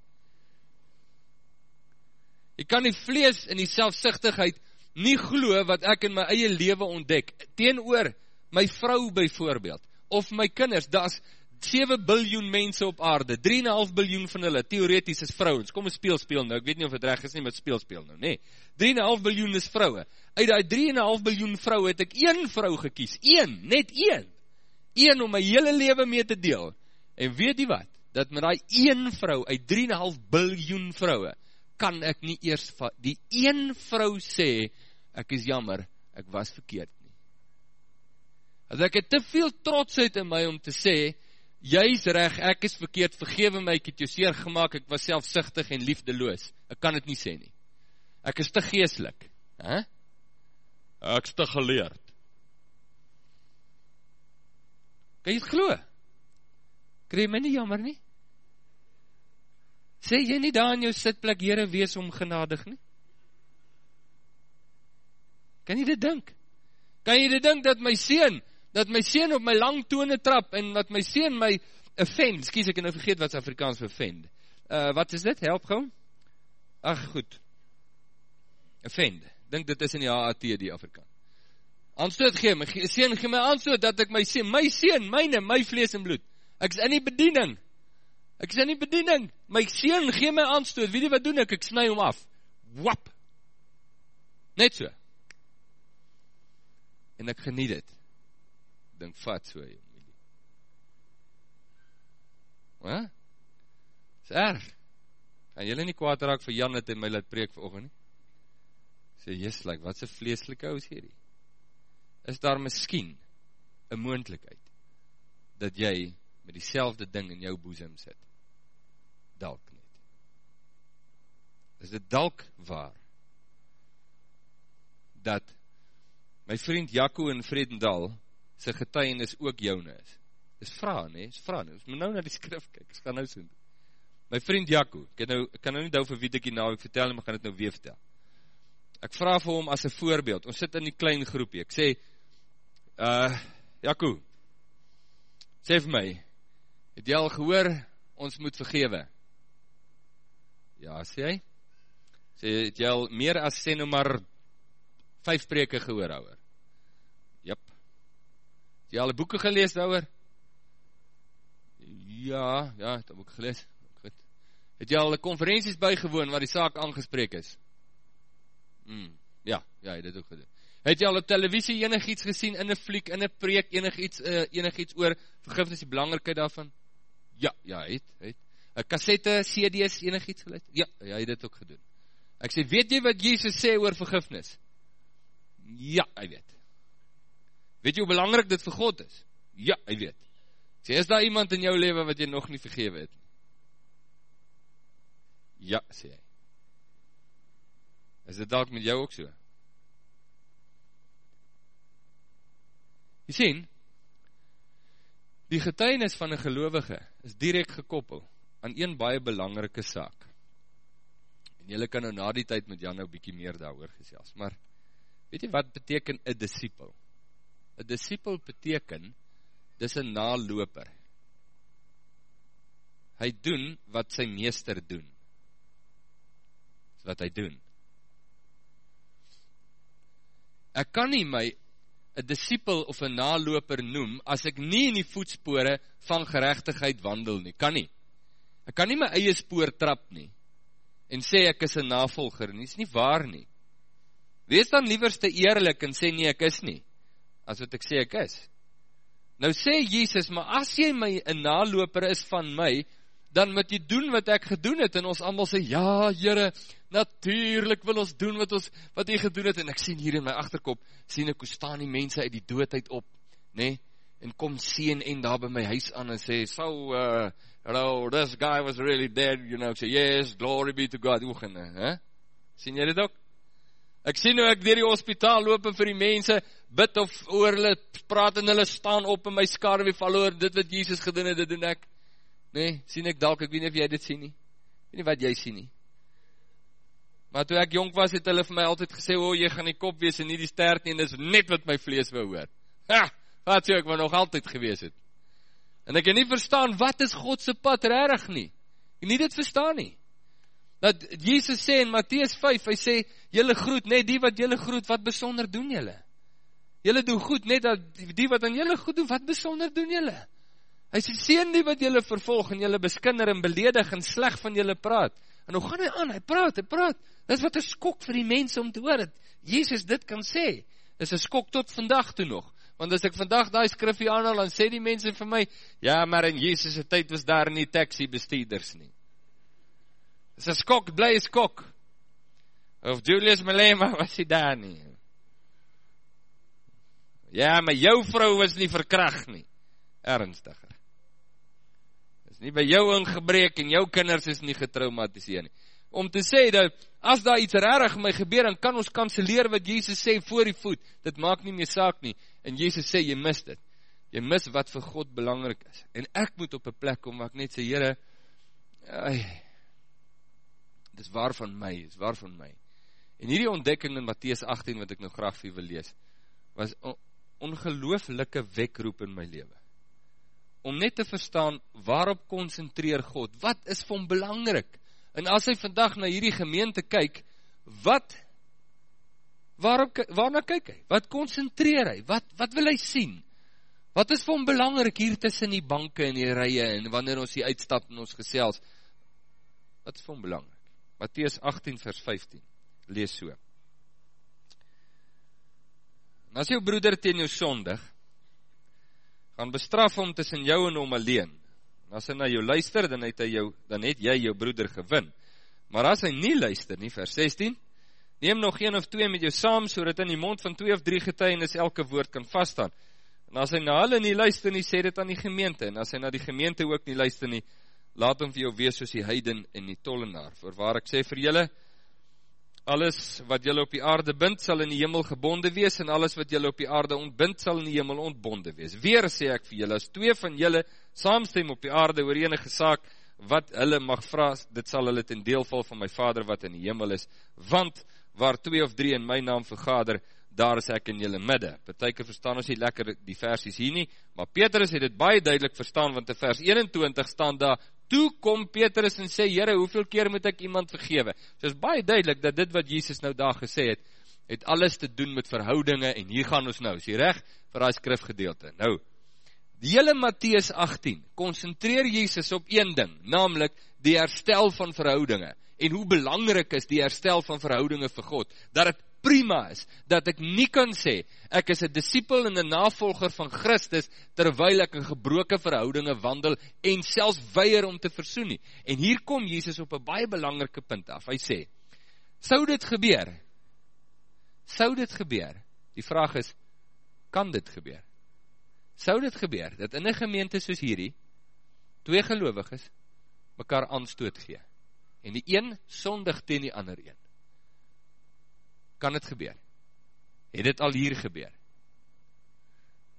Ek kan die vlees en die selfsichtigheid nie glo wat ek in my eie lewe ontdek, teenoor my vrou byvoorbeeld, of my kinders, daar is 7 biljoen mense op aarde, 3,5 biljoen van hulle, theoretisch is vrouwens, kom ons speel, speel nou, ek weet nie of het recht is nie, maar speel, speel nou, nee, 3,5 biljoen is vrouwe, uit die 3,5 biljoen vrouwe het ek een vrou gekies, een, net een, een om my hele leven mee te deel, en weet die wat, dat met die een vrou, uit 3,5 biljoen vrouwe, kan ek nie eers. Die een vrou sê, ek is jammer, ek was verkeerd nie. As ek het te veel trotsheid in my om te sê, jy is reg, ek is verkeerd, vergewe my, ek het jou seer gemaakt, ek was selfsichtig en liefdeloos. Ek kan het nie sê nie. Ek is te geestelik. Huh? Ek is te geleerd. Kan jy het glo? Krijg my nie jammer nie? Sê jy nie daar in jou sitplek, Heere, wees om genadig nie? Kan jy dit dink? Kan jy dit dink dat my sien, dat my sien op my lang tone trap, en dat my sien my offend, skies ek nou vergeet wat Afrikaans offend, uh, wat is dit, help gauw? Ach, goed, offend, dink dit is in die HAT die Afrikaan, aanstoot gee, my sien gee my aanstoot, dat ek my sien, my sien, myne, my vlees en bloed, ek is in die bediening, ek is in die bediening, my sien gee my aanstoot, weet jy wat doen ek, ek snu hom af, wap, net so, en ek geniet het, dink vat so, jy Wat? Is erg. Kan jylle nie kwaad raak vir Jan het en my laat preek vir ogen nie? Sê, jes, like, wat is een vleeslike huis hierdie? Is daar miskien een moendlikheid dat jy met die ding in jou boezem sit? Dalk net. Is dit dalk waar dat my vriend Jaco in Vredendal sy getuienis ook joune is? Is vraag, nee, is vraag, nee, is my nou na die skrif kyk, ek gaan nou so doen. My vriend Jaco, ek, nou, ek kan nou nie dou vir wie ek nou ek vertel, maar gaan het nou weer vertel. Ek vraag vir hom as een voorbeeld, ons sit in die klein groepie, ek sê, uh, Jaco, sê vir my, het jy al gehoor, ons moet vergewe? Ja, sê hy, sê, het jy al meer as sê nou maar, vijf preke gehoor, ouwer? Jep. Het jy al boeken gelees, ouwer? Ja, ja, het heb ek gelees. Goed. Het jy al conferenties bygewoon waar die saak aangespreek is? Hmm, ja, ja, het dit ook gedoen. Het jy al op televisie enig iets gesien, in een fliek, in een preek, enig iets, uh, enig iets oor vergifnis, die belangrikheid daarvan? Ja, ja, het, het. Een kassette, CD's, enig iets geluid? Ja, ja, het dit ook gedoen. Ek sê, weet jy wat Jezus sê oor vergifnis? Ja, hy weet. Weet jy hoe belangrijk dit vir God is? Ja, hy weet. Sê, is daar iemand in jou leven wat jy nog nie vergewe het? Ja, sê hy. Is dit dalk met jou ook so? Jy sien, die getuinis van een gelovige is direct gekoppel aan een baie belangrike saak. En jylle kan nou na die tyd met Jan nou bykie meer daar oor gesels. Maar, weet jy wat beteken een disciple? Een disciple beteken, dis een naloper. Hy doen wat sy meester doen. Dis wat hy doen. Ek kan nie my een disciple of een naloper noem, as ek nie in die voetspore van gerechtigheid wandel nie. Kan nie. Ek kan nie my eie spoor trap nie, en sê ek is een navolger nie. Is nie waar nie. Wees dan lieverste eerlik en sê nie ek is nie, as wat ek sê ek is. Nou sê Jesus, maar as jy my een naloper is van my, dan moet jy doen wat ek gedoen het, en ons allemaal sê, ja, jyre, natuurlijk wil ons doen wat, ons, wat jy gedoen het, en ek sien hier in my achterkop, sien ek hoe staan die mense uit die doodheid op, nee, en kom sien en daar by my huis aan, en sê, so, uh, hello, this guy was really dead, you know, ek sê, yes, glory be to God, oegene, hè, sien jy dit ook? Ek sien hoe ek dier die hospitaal loop en vir die mense bid of oor hulle praat en hulle staan op en my skar weer val oor dit wat Jesus gedoen het, dit doen ek. Nee, sien ek dalk, ek weet nie of jy dit sien nie. Ek weet nie wat jy sien nie. Maar toe ek jong was, het hulle vir my altyd gesê, o, oh, jy gaan die kop wees en nie die stert nie, en dis net wat my vlees wil hoor. Ha, wat so ek maar nog altyd gewees het. En ek het nie verstaan, wat is Godse pad rarig nie? Ek nie dit verstaan nie dat Jesus sê in Matthäus 5, hy sê, jylle groet, net die wat jylle groet, wat besonder doen jylle? Jylle doen goed, net dat die wat aan jylle goed doen, wat besonder doen jylle? Hy sê, sien die wat jylle vervolg, en jylle beskinder en beledig, en sleg van jylle praat. En hoe gaan hy aan? Hy praat, hy praat. Dit is wat een skok vir die mense om te hoor, dat Jesus dit kan sê. Dit is een skok tot vandag toe nog. Want as ek vandag die skrifie aanhaal, dan sê die mense vir my, ja, maar in Jesus' tyd was daar nie taxi bestuurders nie is een skok, bly skok. Of Julius Malema [laughs] was hy daar nie. Ja, maar jou vrou was nie verkrag nie. Ernstiger. Is nie by jou ingebreek en jou kinders is nie getraumatiseer nie. Om te sê dat as daar iets regtig my gebeur, dan kan ons kanselleer wat Jesus sê voor die voet. Dit maak nie meer saak nie. En Jesus sê jy mis dit. Jy mis wat vir God belangrik is. En ek moet op 'n plek kom waar ek net sê Here, ai dis waar van my, dis waar van my. En hierdie ontdekking in Matteus 18 wat ek nou graag vir wil lees, was ongelooflike wekroep in my lewe. Om net te verstaan waarop konsentreer God? Wat is vir hom belangrik? En as hy vandag na hierdie gemeente kyk, wat waarop waarna kyk hy? Wat konsentreer hy? Wat wat wil hy sien? Wat is vir hom belangrik hier tussen die banke en die rye en wanneer ons hier uitstap en ons gesels? Wat is vir hom belangrik? Matteus 18 vers 15. Lees so. En as jou broeder teen jou sondig, gaan bestraf hom tussen jou en hom alleen. As hy na jou luister, dan het hy jou dan het jy jou broeder gewin. Maar as hy nie luister nie, vers 16, neem nog een of twee met jou saam sodat in die mond van twee of drie getuienis elke woord kan vas staan. En as hy na hulle nie luister nie, sê dit aan die gemeente. En as hy na die gemeente ook nie luister nie, laat hom vir jou wees soos die heiden en die tollenaar. Voorwaar ek sê vir julle, alles wat julle op die aarde bind, sal in die hemel gebonde wees, en alles wat julle op die aarde ontbind, sal in die hemel ontbonde wees. Weer sê ek vir julle, as twee van julle saamstem op die aarde oor enige saak, wat hulle mag vraag, dit sal hulle ten deel val van my vader wat in die hemel is, want waar twee of drie in my naam vergader, daar is ek in julle midde. Partyke verstaan ons nie lekker die versies hier nie, maar Petrus het dit baie duidelik verstaan want in vers 21 staan daar Toe kom Petrus en sê, Here, hoeveel keer moet ek iemand vergewe? So is baie duidelik dat dit wat Jesus nou daar gesê het, het alles te doen met verhoudinge en hier gaan ons nou. Is jy reg vir daai skrifgedeelte? Nou, die hele Matteus 18 konsentreer Jesus op een ding, naamlik die herstel van verhoudinge en hoe belangrik is die herstel van verhoudinge vir God, dat dit prima is, dat ek nie kan sê, ek is een disciple en een navolger van Christus, terwyl ek in gebroke verhoudinge wandel, en selfs weier om te versoen nie. En hier kom Jesus op een baie belangrike punt af, hy sê, sou dit gebeur? Sou dit gebeur? Die vraag is, kan dit gebeur? Sou dit gebeur, dat in een gemeente soos hierdie, twee gelovig is, mekaar aanstoot gee, en die een sondig teen die ander een, kan dit gebeur. Het dit al hier gebeur?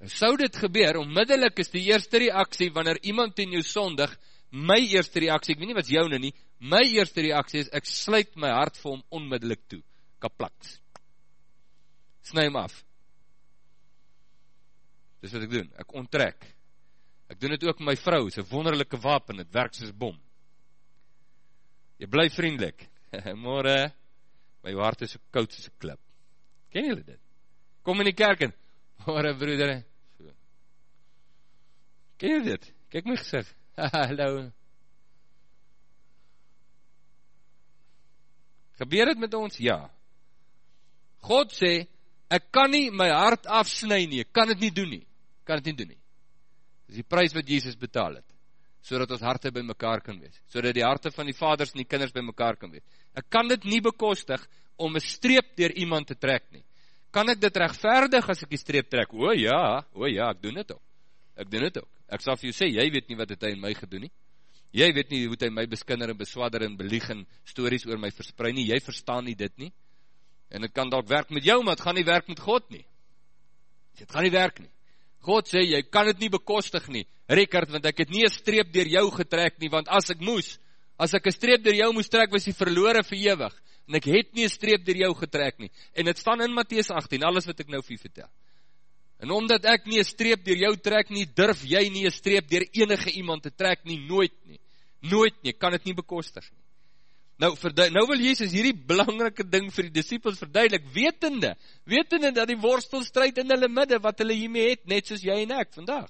Nou, sou dit gebeur, onmiddellik is die eerste reaksie, wanneer iemand in jou sondig, my eerste reaksie, ek weet nie wat jou nou nie, my eerste reaksie is, ek sluit my hart vir hom onmiddellik toe, kaplaks. Snij hem af. Dis wat ek doen, ek onttrek. Ek doen het ook met my vrou, is een wonderlijke wapen, het werk soos bom. Jy bly vriendelik. [laughs] Morgen, my hart is so koud soos 'n klip. Ken julle dit? Kom in die kerk en [laughs] hoor broeder. So. Ken julle dit? Kyk my gesig. [laughs] Hallo. Gebeur dit met ons? Ja. God sê, ek kan nie my hart afsny nie. Ek kan dit nie doen nie. Kan dit nie doen nie. Dis die prys wat Jesus betaal het sodat ons harte by mekaar kan wees, sodat die harte van die vaders en die kinders by mekaar kan wees. Ek kan dit nie bekostig om 'n streep deur iemand te trek nie. Kan ek dit regverdig as ek die streep trek? O ja, o ja, ek doen dit ook. Ek doen dit ook. Ek sal vir jou sê, jy weet nie wat het hy in my gedoen nie. Jy weet nie hoe hy my beskinder en beswadder en belieg en stories oor my versprei nie. Jy verstaan nie dit nie. En dit kan dalk werk met jou, maar dit gaan nie werk met God nie. Dit gaan nie werk nie. God sê, jy kan het nie bekostig nie, Rekard, want ek het nie een streep dier jou getrek nie, want as ek moes, as ek een streep dier jou moes trek, was die verloore verewig, en ek het nie een streep dier jou getrek nie, en het staan in Matthäus 18, alles wat ek nou vir vertel, en omdat ek nie een streep dier jou trek nie, durf jy nie een streep dier enige iemand te trek nie, nooit nie, nooit nie, kan het nie bekostig nie, Nou, nou wil Jezus hierdie belangrike ding vir die disciples verduidelik, wetende, wetende dat die worstel strijd in hulle midde, wat hulle hiermee het, net soos jy en ek vandag.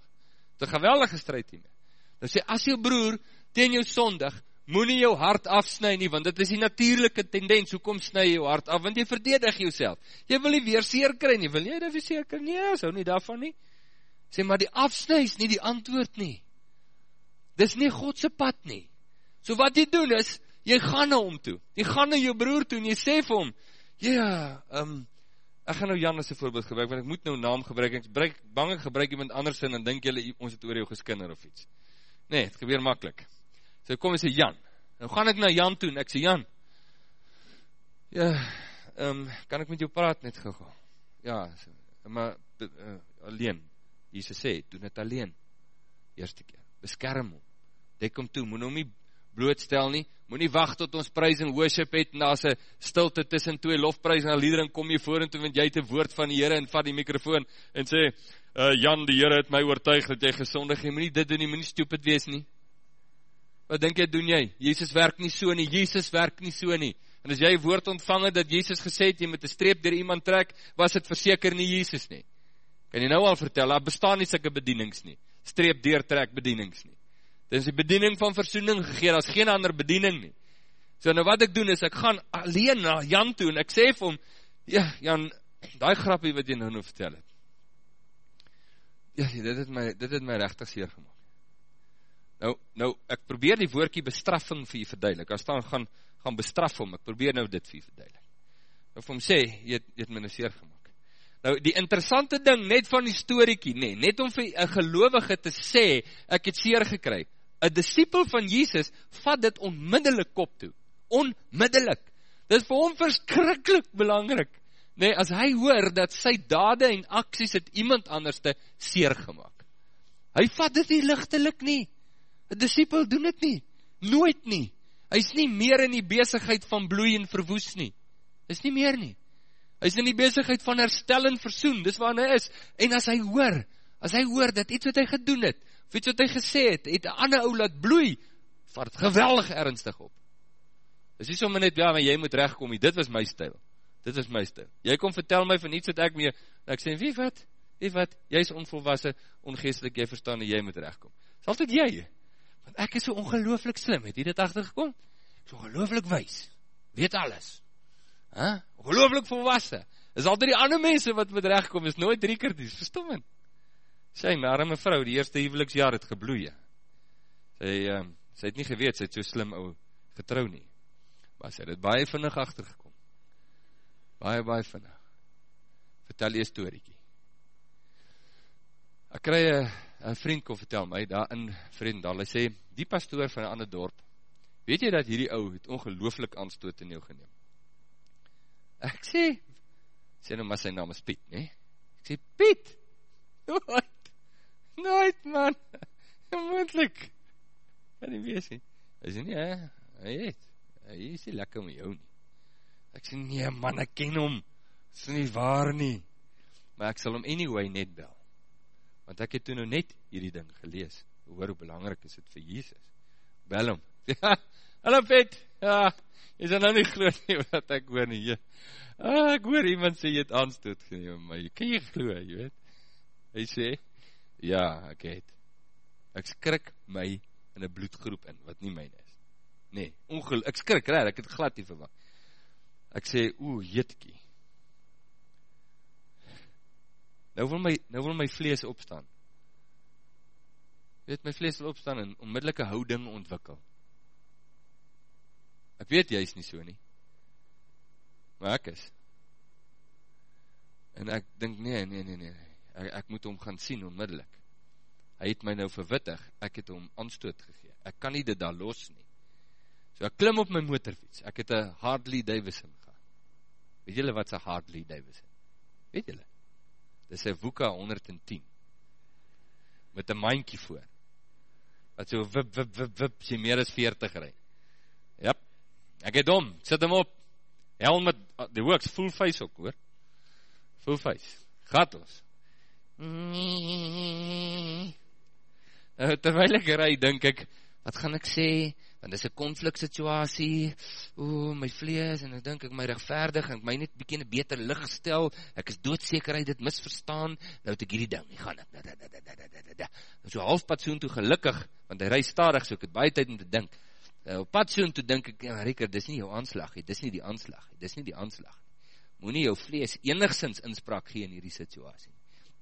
Het een geweldige strijd hiermee. Nou sê, as jou broer teen jou sondig, moet nie jou hart afsnui nie, want dit is die natuurlijke tendens, hoekom snui jou hart af, want jy verdedig jouself. Jy wil nie weer seer kry nie, wil jy dit weer seer kry? Nee, so nie daarvan nie. Sê, maar die afsnui is nie die antwoord nie. Dis nie Godse pad nie. So wat jy doen is, Jy gaan na hom toe. Jy gaan na jou broer toe en jy sê vir hom, "Ja, yeah, um, ek gaan nou Jan as 'n voorbeeld gebruik want ek moet nou naam gebruik. Ek gebruik bang ek gebruik iemand anders sin en dink julle ons het oor jou geskinder of iets." Nee, dit gebeur maklik. So kom en sê Jan. Nou gaan ek na Jan toe en ek sê Jan. Ja, ehm um, kan ek met jou praat net gou-gou? Ja, so, maar uh, alleen. Jesus sê, doen dit alleen. Eerste keer. Beskerm hom. Dek hom toe. Moenie hom nie blootstel nie. Moenie wag tot ons prys en worship het en daar's 'n stilte tussen twee lofprys en liedering kom jy vorentoe want jy het 'n woord van die Here en vat die mikrofoon en sê, uh, "Jan, die Here het my oortuig dat jy gesondig is. Moenie dit doen nie. Moenie stupid wees nie." Wat dink jy doen jy? Jesus werk nie so nie. Jesus werk nie so nie. En as jy 'n woord ontvang het dat Jesus gesê het jy moet 'n streep deur iemand trek, was dit verseker nie Jesus nie. Kan jy nou al vertel, daar bestaan nie sulke bedienings nie. Streep deur trek bedienings nie. Dit is die bediening van versoening gegee, daar's geen ander bediening nie. So nou wat ek doen is ek gaan alleen na Jan toe en ek sê vir hom, ja, Jan, daai grappie wat jy nou nou vertel het. Ja, dit het my dit het my regtig seer gemaak. Nou nou ek probeer die woordjie bestraffing vir u verduidelik. Daar staan gaan gaan bestraf hom. Ek probeer nou dit vir u verduidelik. Nou vir hom sê, jy het, jy het my nou seer gemaak. Nou die interessante ding net van die storieetjie, nê, nee, net om vir 'n gelowige te sê ek het seer gekry. 'n Disipel van Jesus vat dit onmiddellik kop toe. Onmiddellik. Dit is vir hom verskriklik belangrik. Nê, nee, as hy hoor dat sy dade en aksies het iemand anderste seer gemaak. Hy vat dit nie ligtelik nie. 'n Disipel doen dit nie. Nooit nie. Hy's nie meer in die besigheid van bloei en verwoes nie. Hy's nie meer nie. Hy's in die besigheid van herstel en versoen. Dis waar hy is. En as hy hoor, as hy hoor dat iets wat hy gedoen het, iets wat hy gesê het, het 'n ander ou laat bloei, vat geweldig ernstig op. Dis nie sommer net ja, maar jy moet nie. Dit was my styl. Dit is my styl. Jy kom vertel my van iets wat ek mee, ek sê, "Wie wat? Wie wat? Jy's onvolwasse, ongeestelik, jy verstaan nie jy moet regkom." Dis altyd jy. Want ek is so ongelooflik slim, het jy dit agtergekom? So ongelooflik wys. Weet alles. Huh? Ongelooflik volwasse. Is altyd die ander mense wat moet regkom, is nooit drie keer dis verstommend. Sy arme vrou, die eerste huweliksjaar het gebloei. Sy uh, sy het nie geweet sy het so slim ou getrou nie. Maar sy het baie vinnig agtergekom. Baie baie vinnig. Vertel 'n storieetjie. Ek kry 'n 'n vriend kom vertel my daar in Vriendal. Hy sê die pastoor van 'n ander dorp. Weet jy dat hierdie ou het ongelooflik aanstoot in jou geneem? Ek sê sê nou maar sy naam is Piet? Nee? Ek sê Piet. [laughs] Nooit. Man. Onmoontlik. Kan nie wees nie. Hy sê nee, hy het. Hy is nie lekker met jou nie. Ek sê nee man, ek ken hom. Dis nie waar nie. Maar ek sal hom anyway net bel want ek het toe nou net hierdie ding gelees, hoor hoe belangrik is dit vir Jesus, bel hom, [laughs] ja, hallo Pet, ja, jy is nou nie geloof nie wat ek hoor nie, ah, ek hoor iemand sê jy het aanstoot geneem, maar jy kan jy geloof, jy weet, hy sê, ja, ek het, ek skrik my in een bloedgroep in, wat nie myne is, nee, ongel, ek skrik, raar, ek het glad nie verwacht, ek sê, oe, jitkie, Nou wil my, nou wil my vlees opstaan. Weet, my vlees wil opstaan en onmiddellike houding ontwikkel. Ek weet jy is nie so nie. Maar ek is. En ek dink nee, nee, nee, nee. Ek, ek moet hom gaan sien onmiddellik. Hy het my nou verwittig, ek het hom aanstoot gegee. Ek kan nie dit daar los nie. So ek klim op my motorfiets. Ek het 'n Harley Davidson gehad. Weet julle wat 'n Harley Davidson? Weet julle? dis een Woeka 110, met een maankie voor, wat so wip, wip, wip, wip, sy meer as 40 rij. Jap, ek het om, sit hem op, helmet, die works, full face ook hoor, full face, gaat ons. Terwijl ek rij, denk ek, wat gaan ek sê, want dis 'n konflik situasie. O, my vlees en ek dink ek my regverdig en ek my net 'n beter lig stel. Ek is doodseker hy dit misverstaan. Nou het ek hierdie ding, gaan ek. Da, da, da, da, da, da, da. So halfpad soontoe gelukkig, want hy ry stadig, so ek het baie tyd om te dink. Nou, op pad soontoe dink ek, ja, Rikker, dis nie jou aanslag nie. Dis nie die aanslag nie. Dis nie die aanslag nie. Moenie jou vlees enigsins inspraak gee in hierdie situasie.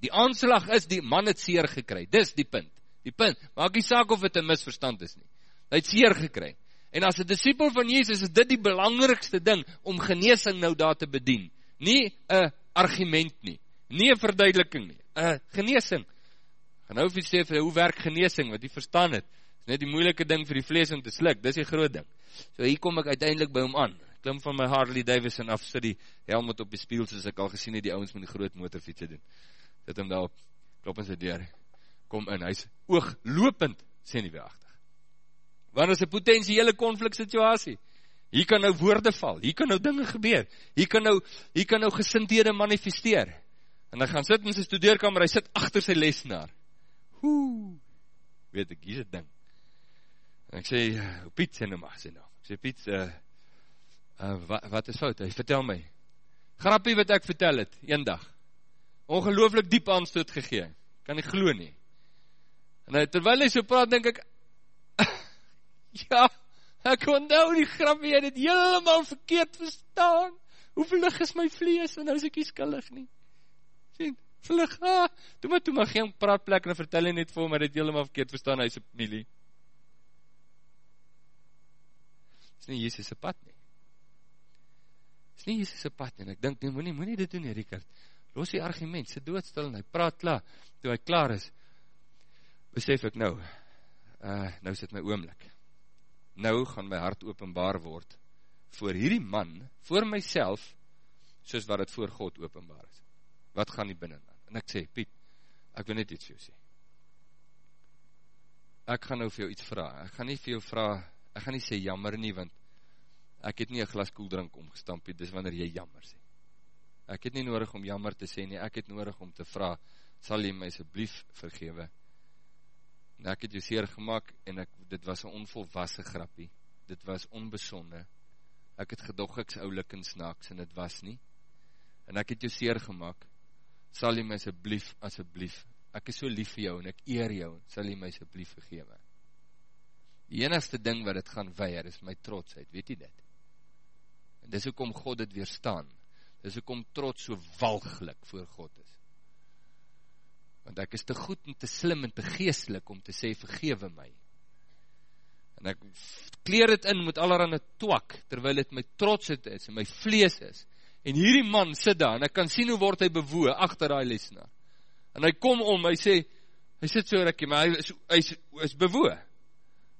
Die aanslag is die man het seer gekry. Dis die punt. Die punt. Maak nie saak of dit 'n misverstand is nie. Hy het seer gekry. En as 'n disipel van Jesus is dit die belangrikste ding om genesing nou daar te bedien. Nie 'n argument nie, nie 'n verduideliking nie, 'n genesing. Gaan nou vir sê vir hoe werk genesing wat jy verstaan het. Dis net die moeilike ding vir die vlees om te sluk, dis die groot ding. So hier kom ek uiteindelik by hom aan. Klim van my Harley Davidson af, sit die helm op die spieël soos ek al gesien het die ouens met die groot motorfietsse doen. Sit hom daar op, klop in sy deur. Kom in, hy's ooglopend senuweeagtig. Want is 'n potensiële konfliksituasie. Hier kan nou woorde val, hier kan nou dinge gebeur. Hier kan nou hier kan nou gesindhede manifesteer. En hy gaan sit in sy studeerkamer, hy sit agter sy lesenaar. Hoe weet ek hier's 'n ding. En ek sê, "Hoe Piet sê nou maar sê nou." Ek sê Piet, uh, uh wat wat is fout? Hy vertel my. Grappie wat ek vertel het eendag. Ongelooflik diep aanstoot gegee. Kan nie glo nie. En hy, terwyl hy so praat, dink ek [laughs] Ja, ek onthou die grappie, jy het dit heeltemal verkeerd verstaan. Hoeveel lig is my vlees en nou is ek nie skuldig nie. sien, vlug. Ah, toe maar toe maar geen praatplek en vertel hy net vir hom dat dit heeltemal verkeerd verstaan hy se familie. Dis nie Jesus se pad nie. Dis nie Jesus se pad nie. Ek dink nee, moenie moenie dit doen nie, Richard. Los die argument, sit doodstil en hy praat klaar. Toe hy klaar is, besef ek nou, uh nou sit my oomblik nou gaan my hart openbaar word voor hierdie man, voor myself, soos wat het voor God openbaar is. Wat gaan die binnen aan? En ek sê, Piet, ek wil net iets vir jou sê. Ek gaan nou vir jou iets vraag. Ek gaan nie vir jou vraag, ek gaan nie sê jammer nie, want ek het nie een glas koeldrink omgestamp, Piet, dis wanneer jy jammer sê. Ek het nie nodig om jammer te sê nie, ek het nodig om te vraag, sal jy my asblief vergewe? en ek het jou seer gemaakt, en ek, dit was een onvolwassen grappie, dit was onbesonde, ek het gedog ek's oulik en snaaks, en dit was nie, en ek het jou seer gemaakt, sal jy my asjeblief, asjeblief, ek is so lief vir jou, en ek eer jou, sal jy my asjeblief vergewe. Die enigste ding wat het gaan weier, is my trotsheid, weet jy dit? En dis ook om God het weerstaan, dis ook om trots so walglik voor God is want ek is te goed en te slim en te geestelik om te sê, vergewe my. En ek kleer het in met allerhande twak, terwyl het my trots het is, en my vlees is. En hierdie man sit daar, en ek kan sien hoe word hy bewoe, achter die lesna. En hy kom om, hy sê, hy sit so rekkie, maar hy is, hy is, is bewoe.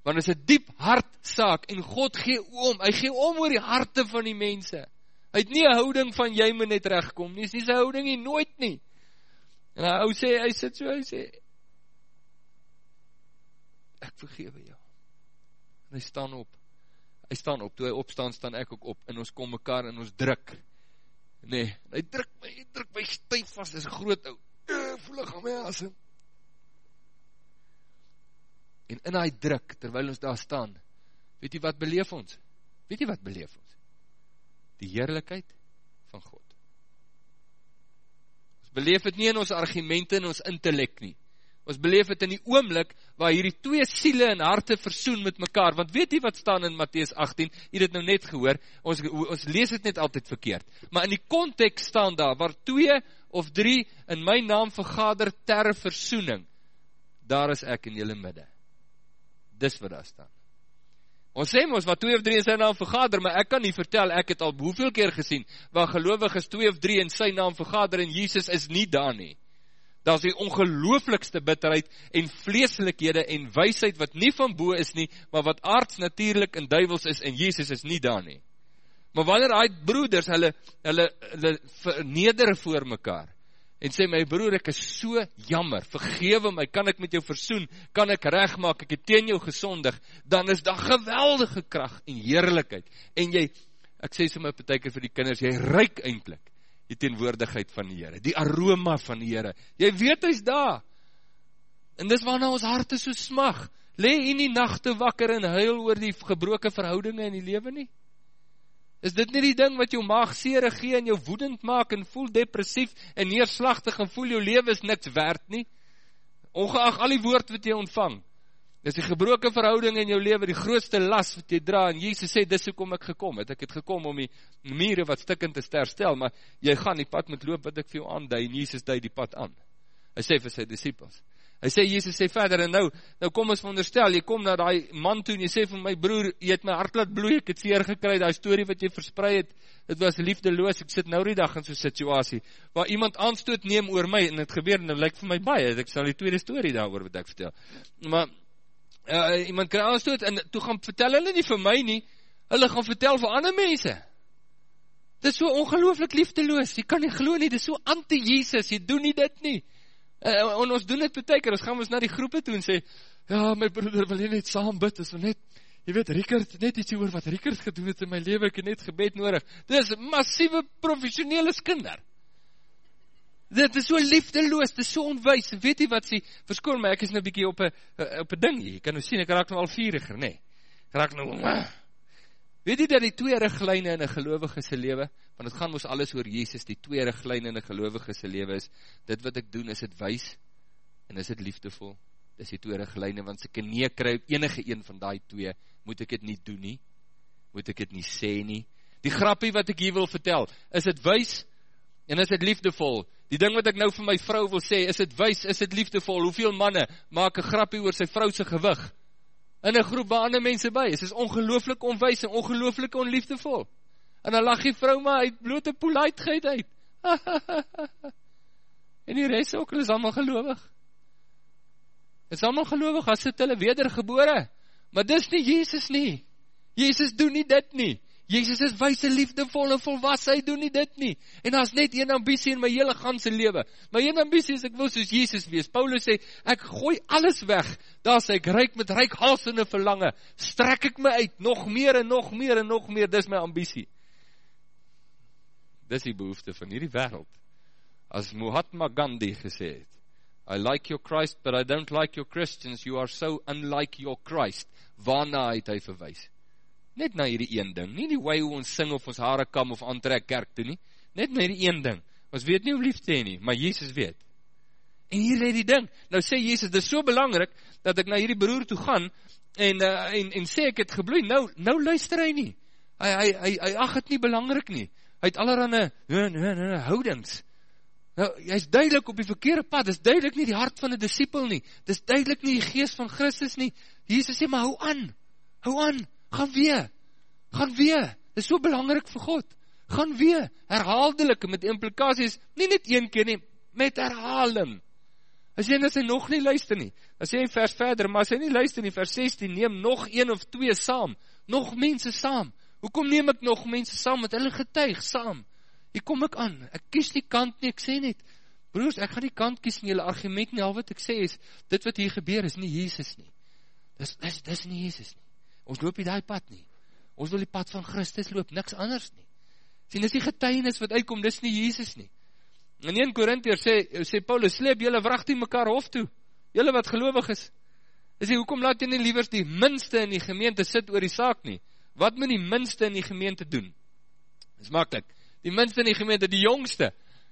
Want het is een diep hartsaak, en God gee om, hy gee om oor die harte van die mense. Hy het nie een houding van, jy moet net rechtkom, nie is nie sy houding nie, nooit nie. En hy ou sê, hy sit so, hy sê, ek vergewe jou. En hy staan op, hy staan op, toe hy opstaan, staan ek ook op, en ons kom mekaar en ons druk. Nee, hy druk my, hy druk my stuif vast, is groot ou, uh, voel ek aan my asem. En in hy druk, terwyl ons daar staan, weet jy wat beleef ons? Weet jy wat beleef ons? Die heerlijkheid van God beleef het nie in ons argumente en ons intellect nie. Ons beleef het in die oomlik waar hierdie twee siele en harte versoen met mekaar. Want weet jy wat staan in Matthäus 18? Jy het nou net gehoor, ons, ons lees het net altyd verkeerd. Maar in die context staan daar, waar twee of drie in my naam vergader ter versoening, daar is ek in jylle midde. Dis wat daar staan. Ons sê ons wat twee of drie in sy naam vergader, maar ek kan nie vertel, ek het al hoeveel keer gesien, waar gelovig is twee of drie in sy naam vergader, en Jesus is nie daar nie. Daar is die ongelooflikste bitterheid, en vleeslikhede, en weisheid, wat nie van boe is nie, maar wat aards natuurlijk en duivels is, en Jesus is nie daar nie. Maar wanneer hy broeders, hulle, hulle, hulle verneder voor mekaar, en sê, my broer, ek is so jammer, vergewe my, kan ek met jou versoen, kan ek recht maak, ek het teen jou gesondig, dan is daar geweldige kracht en heerlijkheid, en jy, ek sê so my partijker vir die kinders, jy ruik eindelijk die teenwoordigheid van die Heere, die aroma van die Heere, jy weet hy is daar, en dis waarna ons harte so smag, le in die nachte wakker en huil oor die gebroke verhoudinge in die leven nie, Is dit nie die ding wat jou maag seer gee en jou woedend maak en voel depressief en neerslachtig en voel jou leven is niks werd nie? Ongeag al die woord wat jy ontvang, is die gebroke verhouding in jou leven die grootste las wat jy dra en Jesus sê, dis hoe kom ek gekom het, ek het gekom om die mire wat stikkend te sterstel, maar jy gaan die pad met loop wat ek vir jou aanduid en Jesus duid die pad aan. Hy sê vir sy disciples, Hy sê Jesus sê verder en nou nou kom ons veronderstel jy kom na daai man toe en jy sê vir my broer jy het my hart laat bloei ek het seer gekry daai storie wat jy versprei het dit was liefdeloos ek sit nou die dag in so 'n situasie waar iemand aanstoot neem oor my en dit gebeur en dit lyk vir my baie ek sal die tweede storie daaroor wat ek vertel. Maar uh, iemand kry aanstoot en toe gaan vertel hulle nie vir my nie hulle gaan vertel vir ander mense. Dit is so ongelooflik liefdeloos jy kan nie glo nie dit is so anti-Jesus jy doen nie dit nie En, en ons doen dit baie keer, ons gaan ons na die groepe toe en sê, ja, my broeder wil net saam bid, is net, jy weet, Riekert, net iets oor wat Riekert gedoen het in my leven, ek het net gebed nodig. Dit is massieve professionele skinder. Dit is so liefdeloos, dit is so onwijs, weet jy wat sê, verskoon my, ek is nou bykie op een ding hier, jy kan nou sien, ek raak nou al vieriger, nee, ek raak nou, ah. Weet jy dat die twee riglijne in een gelovige se lewe, want het gaan ons alles oor Jezus, die twee riglijne in een gelovige se lewe is, dit wat ek doen, is het wees, en is het liefdevol, is die twee riglijne, want as ek nie kry enige een van die twee, moet ek het nie doen nie, moet ek het nie sê nie, die grappie wat ek hier wil vertel, is het wees, en is het liefdevol, die ding wat ek nou vir my vrou wil sê, is het wees, is het liefdevol, hoeveel manne maak een grappie oor sy vrouwse gewig, in een groep waar ander mense by is, is ongelooflik onwijs en ongelooflik onliefdevol. En dan lach die vrou maar uit blote politeheid uit. [laughs] en die rest ook, is allemaal gelovig. Is allemaal gelovig, as het hulle wedergebore. Maar dis nie Jezus nie. Jezus doen nie dit nie. Jezus is wijse liefdevol en volwas, hy doen nie dit nie. En daar is net een ambitie in my hele ganse lewe. My een ambitie is, ek wil soos Jezus wees. Paulus sê, ek gooi alles weg. Daar sê ek, ryk met ryk halsende verlange. Strek ek my uit, nog meer en nog meer en nog meer. Dis my ambitie. Dis die behoefte van hierdie wereld. As Mahatma Gandhi gesê het, I like your Christ, but I don't like your Christians. You are so unlike your Christ. Waarna het hy verwijs? Net na hierdie een ding, nie die way hoe ons sing of ons hare kam of aantrek kerk toe nie, net na hierdie een ding. Ons weet nie hoe lief te nie, maar Jesus weet. En hier lê die ding. Nou sê Jesus, dit is so belangrik dat ek na hierdie broer toe gaan en uh, en en sê ek het gebloei. Nou nou luister hy nie. Hy hy hy hy ag dit nie belangrik nie. Hy het allerhande nee nee nee houdings. Nou, hy's duidelik op die verkeerde pad. Dis duidelik nie die hart van 'n disipel nie. Dis duidelik nie die gees van Christus nie. Jesus sê maar hou aan. Hou aan gaan weer, gaan weer, dit is so belangrijk vir God, gaan weer, herhaaldelik, met implikaties, nie net een keer nie, met herhaling, as jy, as hy nog nie luister nie, as jy vers verder, maar as hy nie luister nie, vers 16, neem nog een of twee saam, nog mense saam, hoekom neem ek nog mense saam, met hulle getuig saam, hier kom ek aan, ek kies die kant nie, ek sê net, broers, ek gaan die kant kies in julle argument nie, al wat ek sê is, dit wat hier gebeur is nie Jezus nie, dis, dis, dis nie Jezus nie, Ons loop nie die pad nie. Ons wil die pad van Christus loop, niks anders nie. Sien, dis die getuienis wat uitkom, dis nie Jesus nie. In 1 Korintier sê, sê Paulus, sleep jylle vracht die mekaar hof toe, jylle wat gelovig is. Hy sê, hoekom laat jy nie liewers die minste in die gemeente sit oor die saak nie? Wat moet die minste in die gemeente doen? Dis makkelijk. Die minste in die gemeente, die jongste,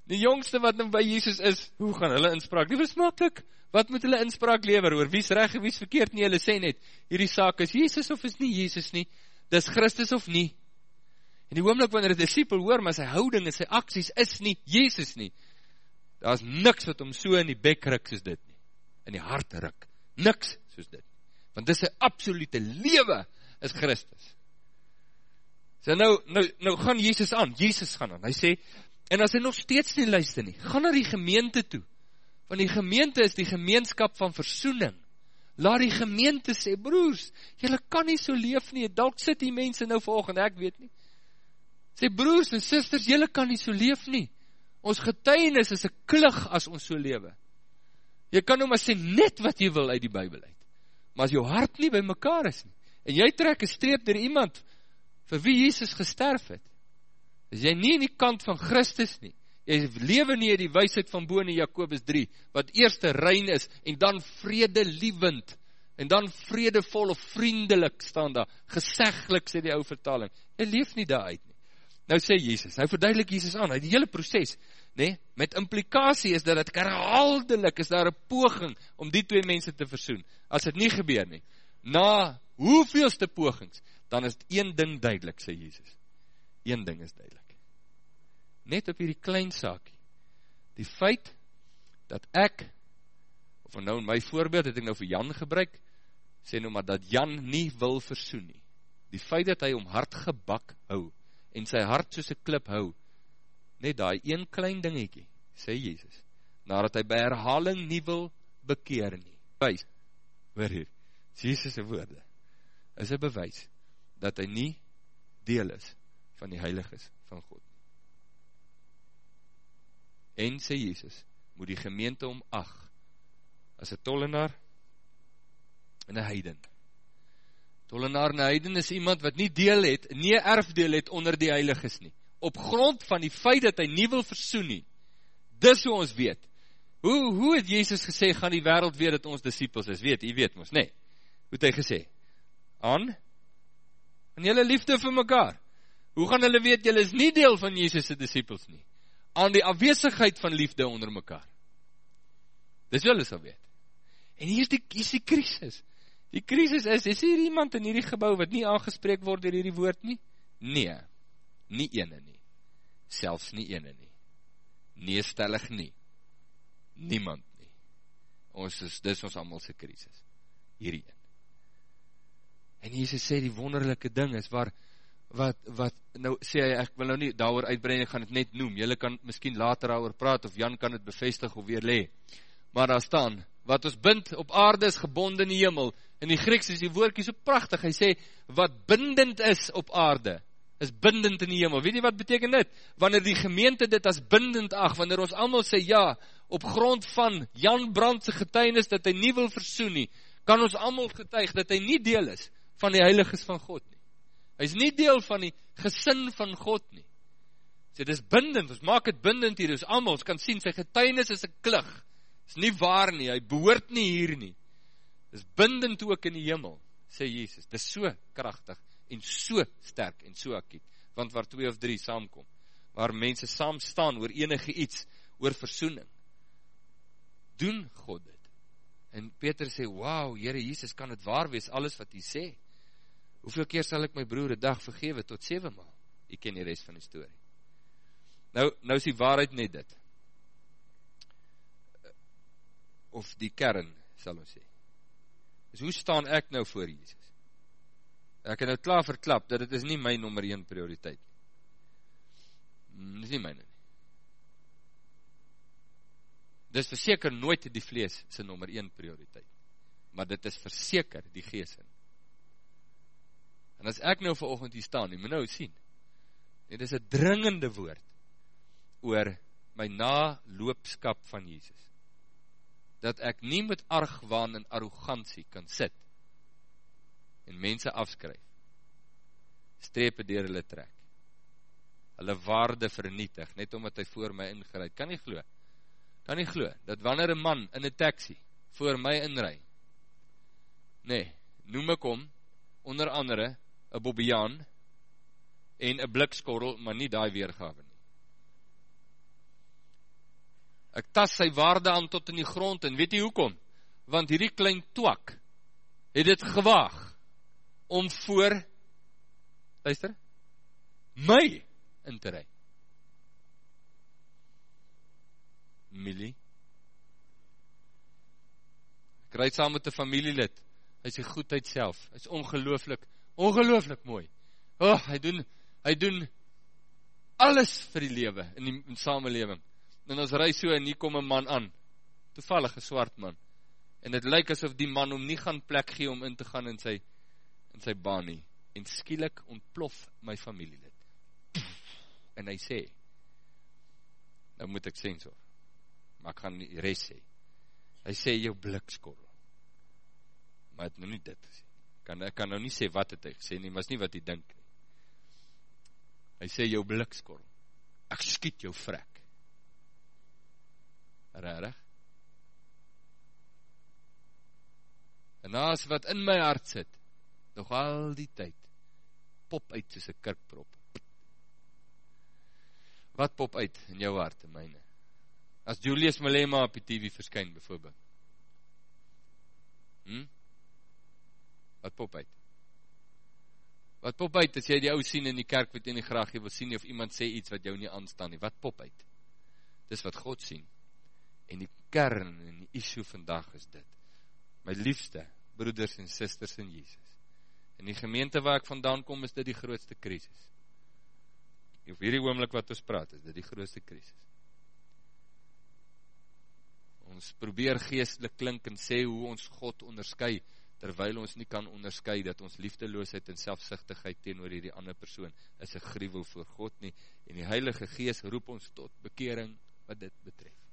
die jongste wat nou by Jesus is, hoe gaan hulle inspraak? Die was makkelijk. Wat moet hulle inspraak lever oor? Wie's reg en wie's verkeerd nie? Hulle sê net, hierdie saak is Jesus of is nie Jesus nie? Dis Christus of nie? En die oomblik wanneer 'n disipel hoor maar sy houding en sy aksies is nie Jesus nie. Daar's niks wat hom so in die bek ruk soos dit nie. In die hart ruk. Niks soos dit. Want dis sy absolute lewe is Christus. So nou nou nou gaan Jesus aan. Jesus gaan aan. Hy sê en as hy nog steeds nie luister nie, gaan na die gemeente toe want die gemeente is die gemeenskap van versoening. Laat die gemeente sê, broers, jylle kan nie so leef nie, dalk sit die mense nou volgende, ek weet nie. Sê, broers en sisters, jylle kan nie so leef nie. Ons getuienis is een klug as ons so lewe. Jy kan nou maar sê net wat jy wil uit die bybel uit. Maar as jou hart nie by mekaar is nie, en jy trek een streep door iemand vir wie Jesus gesterf het, is jy nie in die kant van Christus nie, jy lewe nie die wysheid van boon in Jacobus 3, wat eerste rein is, en dan vrede liewend, en dan vredevol of vriendelik staan daar, geseglik sê die ou vertaling, jy leef nie daar uit. Nou sê Jesus, hy verduidelik Jesus aan, die hele proces, nee, met implikatie is dat het herhaaldelik is daar een poging om die twee mense te versoen, as het nie gebeur nie. Na hoeveelste pogings, dan is het een ding duidelik, sê Jesus. Een ding is duidelik net op hierdie klein saakie, die feit, dat ek, of nou in my voorbeeld het ek nou vir Jan gebruik, sê nou maar dat Jan nie wil versoen nie. Die feit dat hy om hart gebak hou, en sy hart soos een klip hou, net daai een klein dingetje, sê Jezus, nadat hy by herhaling nie wil bekeer nie. Wees, hoor hier, Jesus' woorde, is een bewys, dat hy nie deel is van die heiliges van God. En, sê Jesus, moet die gemeente om ag, as een tollenaar en een heiden. Tollenaar en heiden is iemand wat nie deel het, nie erfdeel het onder die heiliges nie. Op grond van die feit dat hy nie wil versoen nie. Dis hoe ons weet. Hoe, hoe het Jezus gesê, gaan die wereld weet dat ons disciples is? Weet, jy weet ons, nee. Hoe het hy gesê? Aan? Aan jylle liefde vir mekaar. Hoe gaan hulle weet, jylle is nie deel van Jezus' disciples nie? Aan die afwesigheid van liefde onder mekaar. Dis hulle sal weet. En hier is die, hier is die krisis. Die krisis is, is hier iemand in hierdie gebouw wat nie aangespreek word door hierdie woord nie? Nee, nie ene nie. Selfs nie ene nie. Nee, stellig nie. Niemand nie. Ons is, dis ons allemaal sy krisis. Hierdie een. En Jesus sê die wonderlijke ding is waar, wat, wat, nou sê hy, ek wil nou nie daar uitbreid, ek gaan het net noem, jylle kan miskien later daar praat, of Jan kan het bevestig of weer lee, maar daar staan, wat ons bind op aarde is gebonden in die hemel, in die Grieks is die woordkie so prachtig, hy sê, wat bindend is op aarde, is bindend in die hemel, weet jy wat beteken dit? Wanneer die gemeente dit as bindend ag, wanneer ons allemaal sê, ja, op grond van Jan Brandse getuinis, dat hy nie wil versoen nie, kan ons allemaal getuig, dat hy nie deel is, van die heiliges van God nie. Hy is nie deel van die gesin van God nie. Sê, dit is bindend, ons maak het bindend hier, ons allemaal, ons kan sien, sy getuinis is een klig, is nie waar nie, hy behoort nie hier nie, is bindend ook in die hemel, sê Jezus, dit is so krachtig, en so sterk, en so akiet, want waar twee of drie saamkom, waar mense saam staan, oor enige iets, oor versoening, doen God dit, en Peter sê, wauw, Heere Jesus, kan het waar wees, alles wat hy sê, hoeveel keer sal ek my broer een dag vergewe, tot 7 maal, ek ken die rest van die story, nou, nou is die waarheid net dit, of die kern, sal ons sê, dus hoe staan ek nou voor Jesus, ek het nou klaar verklap, dat het is nie my nummer 1 prioriteit, dit is nie myne nie, dit is verseker nooit die vlees sy nummer 1 prioriteit, maar dit is verseker die geesin, en as ek nou vir oogend hier staan, jy moet nou sien, dit is een dringende woord, oor my naloopskap van Jesus, dat ek nie met argwaan en arrogantie kan sit, en mense afskryf, strepe dier hulle trek, hulle waarde vernietig, net omdat hy voor my ingeruid, kan nie glo, kan nie glo, dat wanneer een man in een taxi, voor my inruid, nee, noem ek om, onder andere, een bobiaan, en een blikskorrel, maar nie die weergave nie. Ek tas sy waarde aan tot in die grond, en weet jy hoekom? Want hierdie klein twak, het het gewaag, om voor, luister, my in te rij. Millie, ek rijd saam met die familielid, hy is die goedheid self, hy is ongelooflik, ongelooflik mooi, oh, hy doen, hy doen alles vir die lewe, in die in samenleving, en ons reis so, en hier kom een man aan, toevallig een swart man, en het lyk asof die man om nie gaan plek gee, om in te gaan in sy, in sy baan nie, en skielik ontplof my familielid, en hy sê, nou moet ek sensor, maar ek gaan die rest sê, hy sê jou blikskorrel, maar het nou nie dit gesê, kan, ek kan nou nie sê wat het hy gesê nie, maar is nie wat hy dink nie, hy sê jou blikskorrel, ek skiet jou vrek, rarig, en naas wat in my hart sit, nog al die tyd, pop uit soos een kirkprop, wat pop uit in jou hart en myne, as Julius Malema op die TV verskyn, bijvoorbeeld, hm? wat pop uit, wat pop uit, as jy die ou sien in die kerk, wat jy nie graag jy wil sien, of iemand sê iets wat jou nie aanstaan nie, wat pop uit, dis wat God sien, en die kern en die issue vandag is dit. My liefste broeders en susters in Jesus. In die gemeente waar ek vandaan kom, is dit die grootste krisis. Op hierdie oomblik wat ons praat, is dit die grootste krisis. Ons probeer geestelik klink en sê hoe ons God onderskei, terwyl ons nie kan onderskei dat ons liefdeloosheid en selfsugtigheid teenoor hierdie ander persoon is 'n gruwel voor God nie en die Heilige Gees roep ons tot bekering wat dit betref.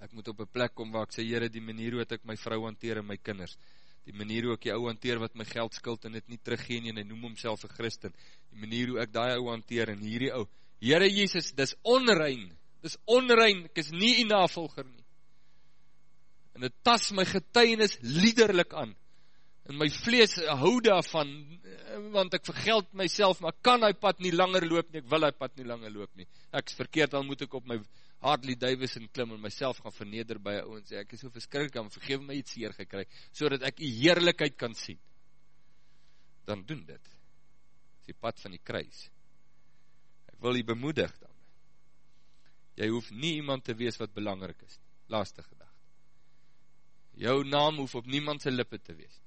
Ek moet op 'n plek kom waar ek sê Here, die manier hoe ek my vrou hanteer en my kinders, die manier hoe ek die ou hanteer wat my geld skuld en dit nie teruggee nie en hy noem homself 'n Christen, die manier hoe ek daai ou hanteer en hierdie ou, Here Jesus, dis onrein. Dis onrein. Ek is nie u navolger nie. En het tas my getuienis liederlik aan, en my vlees hou daarvan, want ek vergeld myself, maar kan hy pad nie langer loop nie, ek wil hy pad nie langer loop nie, ek is verkeerd, dan moet ek op my Hartley Davidson klim, en myself gaan verneder by ou, en sê, ek is so verskrik, kan vergeef my iets hier gekry, so dat ek die heerlijkheid kan sien, dan doen dit, is die pad van die kruis, ek wil jy bemoedig dan, jy hoef nie iemand te wees wat belangrijk is, laaste gedaan, jou naam hoef op niemand sy lippe te wees.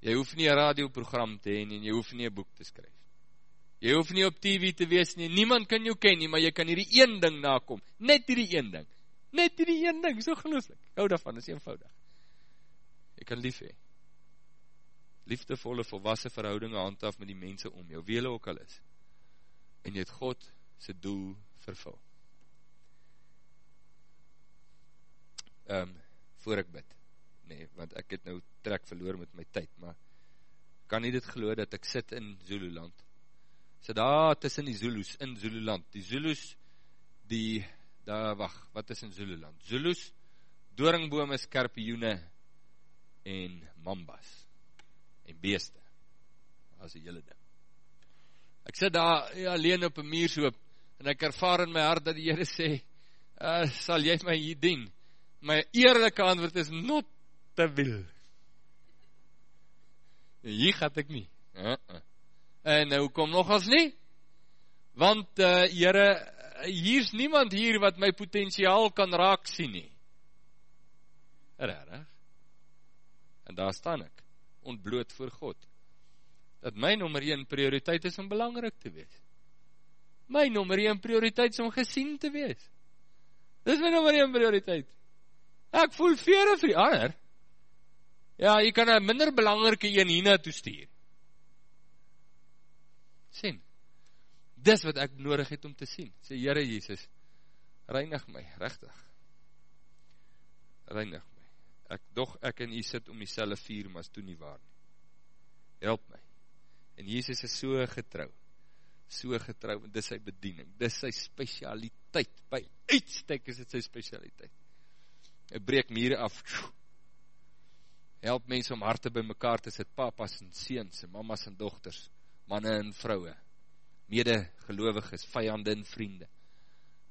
Jy hoef nie een radioprogram te heen en jy hoef nie een boek te skryf. Jy hoef nie op TV te wees nie, niemand kan jou ken nie, maar jy kan hierdie een ding nakom, net hierdie een ding, net hierdie een ding, so gelooflik, hou daarvan, is eenvoudig. Jy kan lief hee, liefdevolle volwassen verhoudinge handhaf met die mense om jou, wie hulle ook al is, en jy het God sy doel vervul. Um, voor ek bid. Nee, want ek het nou trek verloor met my tyd, maar kan nie dit geloof dat ek sit in Zululand. Sit daar tussen die Zulus in Zululand. Die Zulus die daar wag, wat is in Zululand? Zulus doringbome, skorpioene en mambas en beeste. As 'n hele ding. Ek sit daar ja, alleen op 'n muurshoop en ek ervaar in my hart dat die Here sê, uh, "Sal jy my hier dien?" my eerlijke antwoord is not te wil. Hier gaat ek nie. Uh -uh. En nou kom nog as nie, want uh, Heere, hier is niemand hier wat my potentiaal kan raak sien nie. Rarig. En daar staan ek, ontbloot voor God. Dat my nummer 1 prioriteit is om belangrijk te wees. My nummer 1 prioriteit is om gesien te wees. Dit is my nummer 1 prioriteit. Ek voel vere vir die ander. Ja, jy kan een minder belangrike een hierna toestuur. Sien, dis wat ek nodig het om te sien. Sê, Heere Jezus, reinig my, rechtig. Reinig my. Ek, doch ek en jy sit om die selle vier, maar is toe nie waar nie. Help my. En Jezus is so getrouw. So getrouw, en dis sy bediening. Dis sy specialiteit. By uitstek is dit sy specialiteit hy breek mure af, help mense om harte by mekaar te sit, papas en seens, en mamas en dochters, manne en vrouwe, mede gelovig is, vijande en vriende,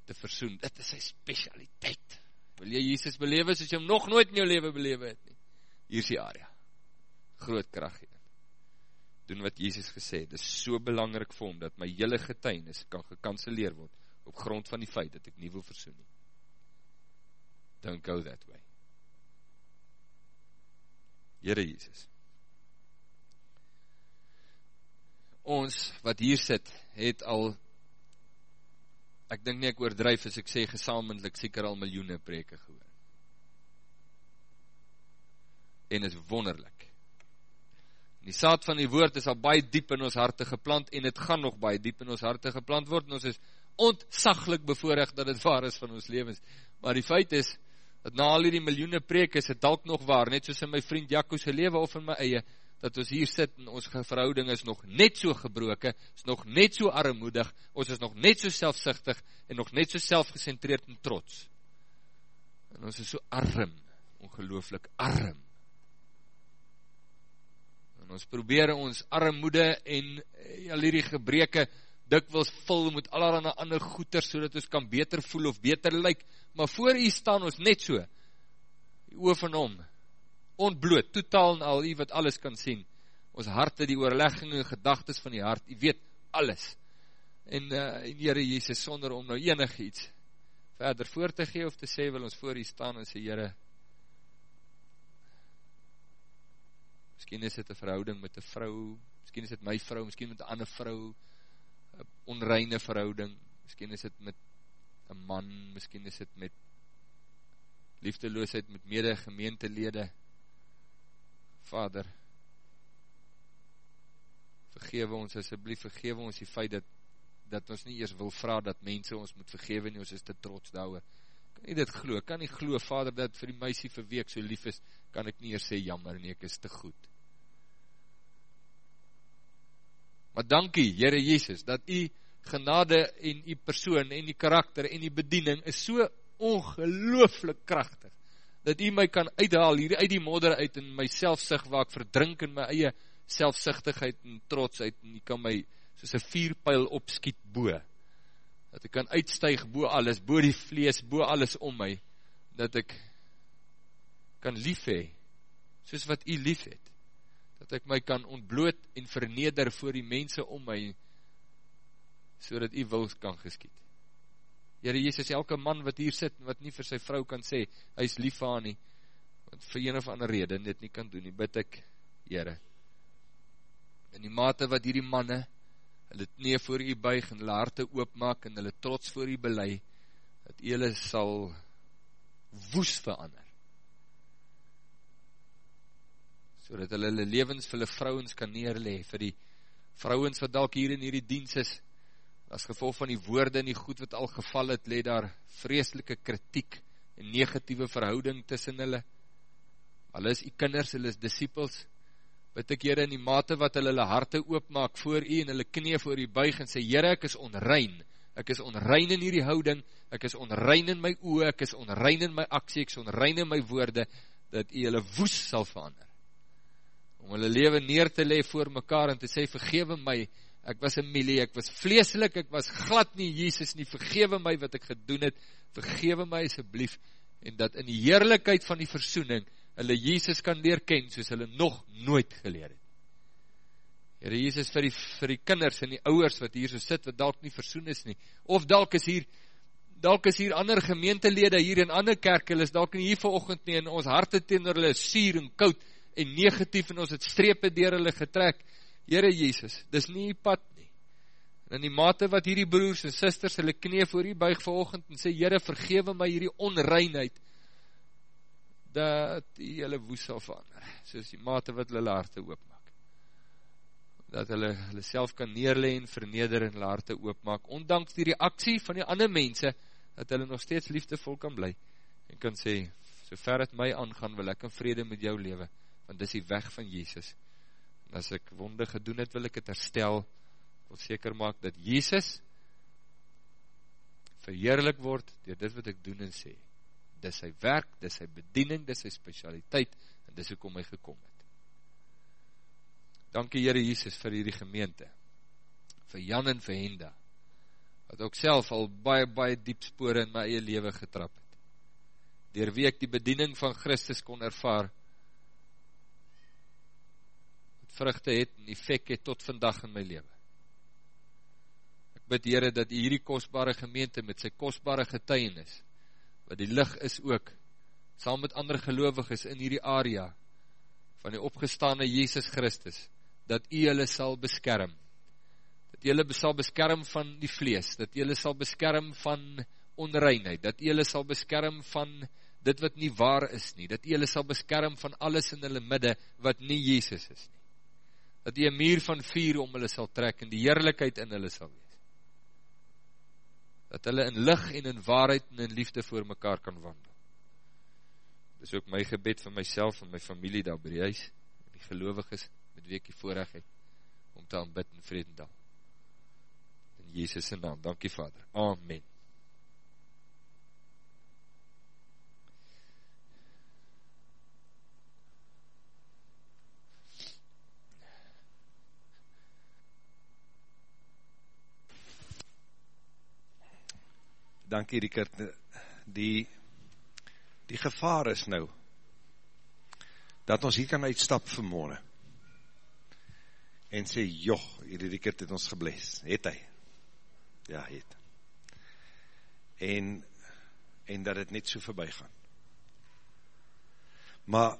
te versoen, dit is sy specialiteit, wil jy Jesus belewe, soos jy hom nog nooit in jou leven belewe het nie, hier is die area, groot kracht hier, doen wat Jesus gesê, dit is so belangrijk vir hom, dat my jylle getuinis kan gekanceleer word, op grond van die feit, dat ek nie wil versoen nie, don't go that way. Here Jesus. Ons wat hier sit, het al ek dink nie ek oordryf as ek sê gesamentlik seker al miljoene preke gehoor. En is wonderlik. Die saad van die woord is al baie diep in ons harte geplant en het gaan nog baie diep in ons harte geplant word en ons is ontzaglik bevoorrecht dat het waar is van ons levens. Maar die feit is, dat na al die miljoene preek is het dalk nog waar, net soos in my vriend Jacques se lewe of in my eie, dat ons hier sit en ons verhouding is nog net so gebroke, is nog net so armoedig, ons is nog net so selfsichtig en nog net so selfgecentreerd en trots. En ons is so arm, ongelooflik arm. En ons probeer ons armoede en eh, al die gebreke dikwils vul met allerhande ander goeder, so dat ons kan beter voel of beter lyk, maar voor u staan ons net so, die oor van hom, ontbloot, totaal en al, u wat alles kan sien, ons harte, die oorlegging en gedagtes van die hart, u weet alles, en, uh, en Heere Jezus, sonder om nou enig iets verder voor te gee of te sê, wil ons voor u staan en sê, Heere, miskien is dit een verhouding met een vrou, miskien is dit my vrou, miskien met een ander vrou, onreine verhouding, miskien is dit met een man, miskien is dit met liefdeloosheid met mede gemeentelede, Vader, vergewe ons asjeblief, vergewe ons die feit dat, dat ons nie eers wil vraag dat mense ons moet vergewe nie, ons is te trots daarover. Kan nie dit glo, kan nie glo, Vader, dat vir die meisie vir wie ek so lief is, kan ek nie eers sê jammer nie, ek is te goed. Maar dankie, Heere Jezus, dat die genade en die persoon en die karakter en die bediening is so ongelooflik krachtig, dat die my kan uithaal hier uit die modder uit in my selfsig waar ek verdrink in my eie selfsichtigheid en trots uit. En die kan my soos een vierpeil opskiet boe dat ek kan uitstuig boe alles, boe die vlees, boe alles om my dat ek kan lief hee soos wat u lief het dat ek my kan ontbloot en verneder voor die mense om my so dat u wil kan geskiet Heere Jezus, elke man wat hier sit, wat nie vir sy vrou kan sê, hy is lief aan nie, wat vir een of ander rede dit nie kan doen nie, bid ek, Heere, in die mate wat hierdie manne, hulle knie voor u buig, en hulle harte oopmaak, en hulle trots voor u belei, dat u hulle sal woes verander, so dat hulle hulle levens vir hulle vrouwens kan neerlee, vir die vrouwens wat dalk hier in hierdie diens is, as gevolg van die woorde en die goed wat al geval het, leed daar vreselike kritiek en negatieve verhouding tussen hulle. Hulle is die kinders, hulle is disciples, bid ek Heere in die mate wat hulle hulle harte oopmaak voor u en hulle knie voor u buig en sê, Heere, ek is onrein, ek is onrein in hierdie houding, ek is onrein in my oe, ek is onrein in my aksie, ek is onrein in my woorde, dat u hulle woes sal verander. Om hulle leven neer te le voor mekaar en te sê, vergewe my, ek was Emilie, ek was vleeslik, ek was glad nie. Jesus nie, vergewe my wat ek gedoen het, vergewe my asjeblief, en dat in die heerlijkheid van die versoening, hulle Jesus kan leerken, soos hulle nog nooit geleer het. Heere Jesus, vir die, vir die kinders en die ouwers wat hier so sit, wat dalk nie versoen is nie, of dalk is hier, dalk is hier ander gemeentelede, hier in ander kerk, hulle is dalk nie hier verochend nie, en ons harte teen hulle is sier en koud, en negatief, en ons het strepe dier hulle getrek, Heere Jezus, dis nie die pad nie. En in die mate wat hierdie broers en sisters hulle knie voor die buig verochend en sê, Heere, vergewe my hierdie onreinheid, dat die hulle woes sal verander, soos die mate wat hulle harte oopmaak. Dat hulle hulle self kan neerle en verneder en hulle harte oopmaak, ondanks die reaksie van die ander mense, dat hulle nog steeds liefdevol kan bly, en kan sê, so ver het my aangaan, wil ek in vrede met jou lewe, want dis die weg van Jezus, en as ek wonde gedoen het, wil ek het herstel, wil seker maak, dat Jezus verheerlik word, dier dit wat ek doen en sê, dis sy werk, dis sy bediening, dis sy specialiteit, en dis ook om my gekom het. Dankie Heere Jesus vir hierdie gemeente, vir Jan en vir Henda, wat ook self al baie, baie diep spore in my eie leven getrap het, dier wie ek die bediening van Christus kon ervaar, vruchte het en effect het tot vandag in my leven. Ek bid Heere dat hierdie kostbare gemeente met sy kostbare getuienis, wat die licht is ook, saam met ander gelovig is in hierdie area, van die opgestane Jezus Christus, dat hy hulle sal beskerm, dat hy hulle sal beskerm van die vlees, dat hy hulle sal beskerm van onreinheid, dat hy hulle sal beskerm van dit wat nie waar is nie, dat hy hulle sal beskerm van alles in hulle midde, wat nie Jezus is nie dat die een muur van vuur om hulle sal trek en die heerlijkheid in hulle sal wees. Dat hulle in lig en in waarheid en in liefde voor mekaar kan wandel. Dit is ook my gebed vir myself en my familie daar by die huis, die gelovig is, met wie ek die voorrecht het, om te aanbid in vredendal. In Jezus' naam, dankie Vader. Amen. Dankie Rikert, die, die gevaar is nou, dat ons hier kan uitstap vanmorgen, en sê, joh, hierdie Rikert het ons gebles, het hy, ja, het, en en dat het net so voorbij gaan. Maar,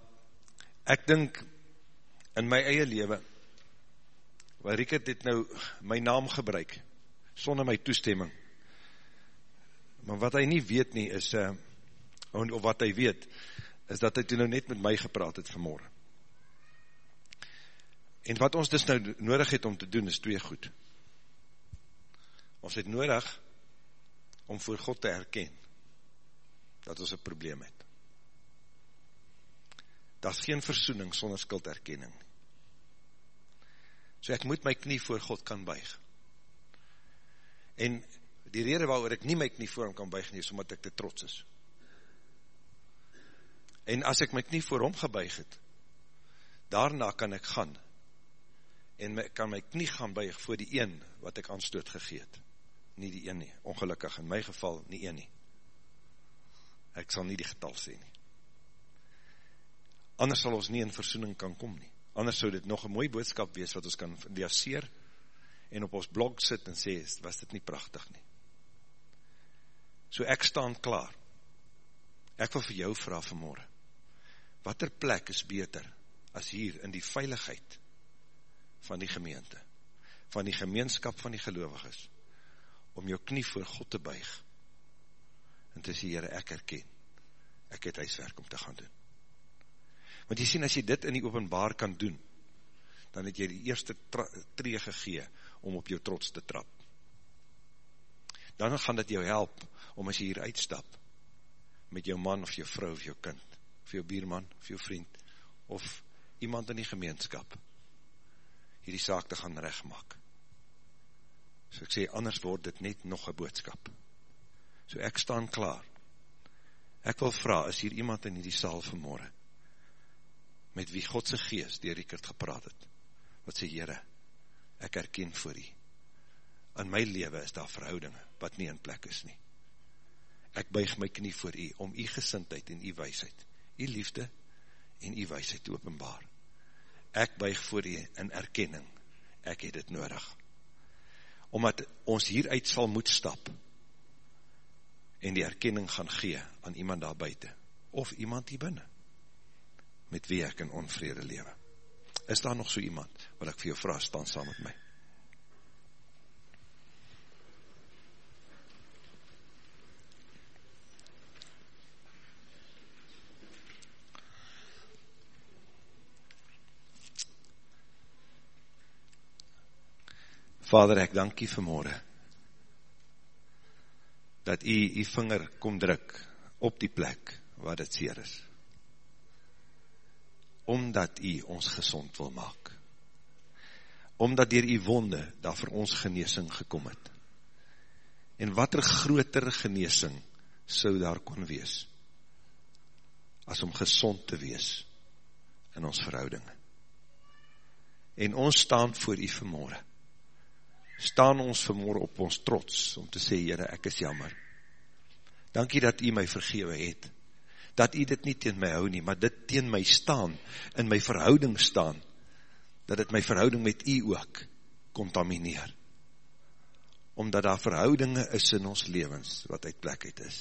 ek dink, in my eie leven, waar Riekert het nou my naam gebruik, sonder my toestemming, maar wat hy nie weet nie, is, uh, of wat hy weet, is dat hy toen nou net met my gepraat het vanmorgen. En wat ons dus nou nodig het om te doen, is twee goed. Ons het nodig om voor God te herken, dat ons een probleem het. Dat is geen versoening sonder skuldherkenning. So ek moet my knie voor God kan buig. En die rede waarover ek nie my knie voor hom kan buig nie, is omdat ek te trots is. En as ek my knie voor hom gebuig het, daarna kan ek gaan, en my, kan my knie gaan buig voor die een, wat ek aanstoot gegeet. Nie die een nie, ongelukkig, in my geval nie een nie. Ek sal nie die getal sê nie. Anders sal ons nie in versoening kan kom nie. Anders sou dit nog een mooi boodskap wees, wat ons kan diaseer, en op ons blog sit en sê, was dit nie prachtig nie. So ek staan klaar. Ek wil vir jou vraag vanmorgen, wat er plek is beter, as hier in die veiligheid van die gemeente, van die gemeenskap van die geloviges, om jou knie voor God te buig, en te sê, Heere, ek herken, ek het huiswerk om te gaan doen. Want jy sien, as jy dit in die openbaar kan doen, dan het jy die eerste tree gegee, om op jou trots te trap. Dan gaan dit jou help, om as jy hier uitstap, met jou man, of jou vrou, of jou kind, of jou bierman, of jou vriend, of iemand in die gemeenskap, hierdie saak te gaan rechtmaak. So ek sê, anders word dit net nog een boodskap. So ek staan klaar. Ek wil vraag, is hier iemand in die saal vanmorgen, met wie Godse geest dier Riekert gepraat het, wat sê, Heere, ek herken voor u, in my leven is daar verhoudinge, wat nie in plek is nie. Ek buig my knie voor u, om u gesintheid en u weisheid, u liefde en u weisheid te openbaar. Ek buig voor u in erkenning, ek het het nodig. Omdat ons hieruit sal moet stap, en die erkenning gaan gee aan iemand daar buiten, of iemand hier binnen, met wie ek in onvrede lewe. Is daar nog so iemand, wat ek vir jou vraag, staan saam met my? Vader, ek dank u vanmorgen, dat u u vinger kom druk op die plek waar dit seer is. Omdat u ons gezond wil maak. Omdat dier u wonde daar vir ons geneesing gekom het. En wat er groter geneesing sou daar kon wees, as om gezond te wees in ons verhoudinge. En ons staan voor u vanmorgen staan ons vanmorgen op ons trots, om te sê, Heere, ek is jammer. Dankie dat u my vergewe het, dat u dit nie teen my hou nie, maar dit teen my staan, in my verhouding staan, dat het my verhouding met u ook contamineer. Omdat daar verhoudinge is in ons levens, wat uit plek uit is.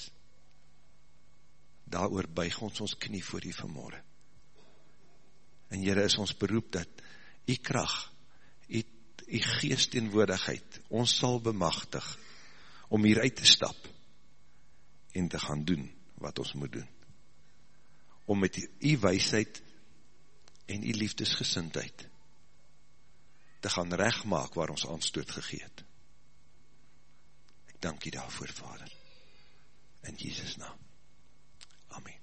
Daar buig ons ons knie voor u vanmorgen. En Heere, is ons beroep dat u kracht, die geesteenwoordigheid ons sal bemachtig om hieruit te stap en te gaan doen wat ons moet doen. Om met die weisheid en die liefdesgesintheid te gaan rechtmaak waar ons aanstoot gegeet. Ek dank jy daarvoor, Vader. In Jesus naam. Amen.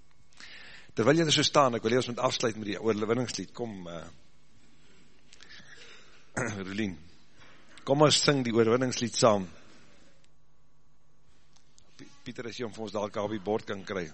Terwyl jy er so staan, ek wil jy ons met afsluit met die oorwinningslied. Kom, uh, [clears throat] Rolien, kom ons sing die oorwinningslied saam. Pieter, as jy om vir ons daar op die bord kan kry.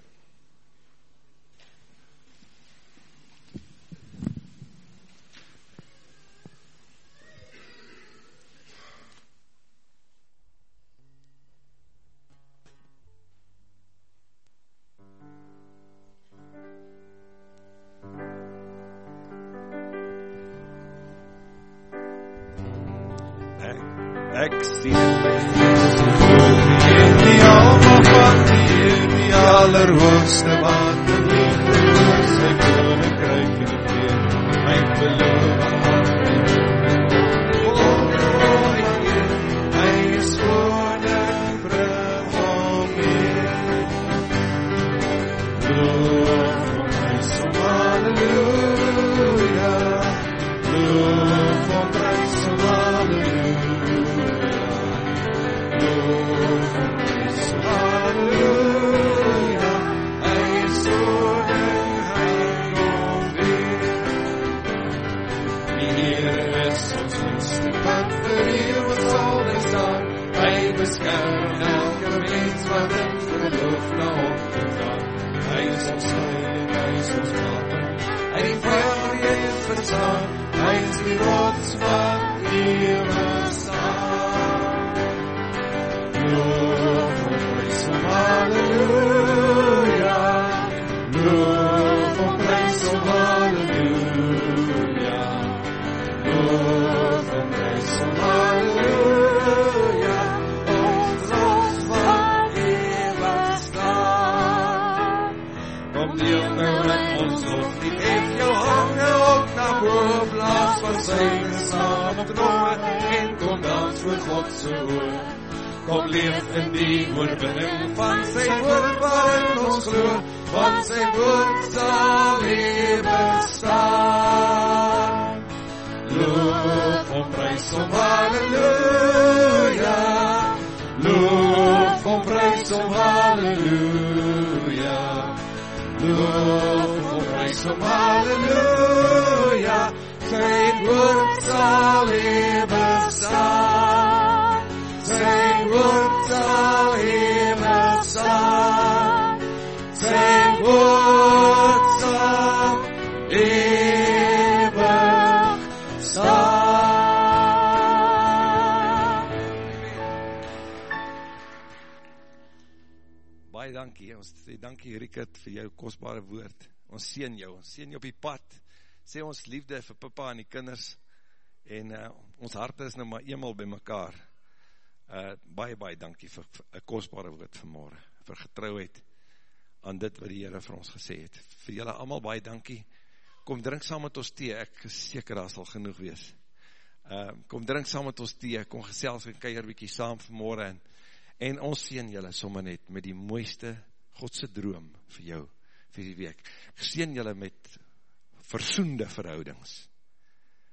Sê ons liefde vir papa en die kinders. En uh, ons harte is nou maar eenmaal by mekaar. Uh, baie, baie dankie vir een kostbare woord vanmorgen. Vir getrouheid aan dit wat die Heere vir ons gesê het. Vir julle allemaal baie dankie. Kom drink saam met ons thee, ek is seker daar sal genoeg wees. Uh, kom drink saam met ons thee, kom gesels en keier bykie saam vanmorgen en En ons sien julle sommer net met die mooiste Godse droom vir jou, vir die week. Ek sien julle met versoende verhoudings.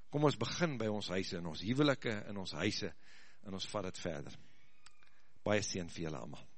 Kom ons begin by ons huise, in ons huwelike, in ons huise, en ons vat het verder. Baie sien vir julle allemaal.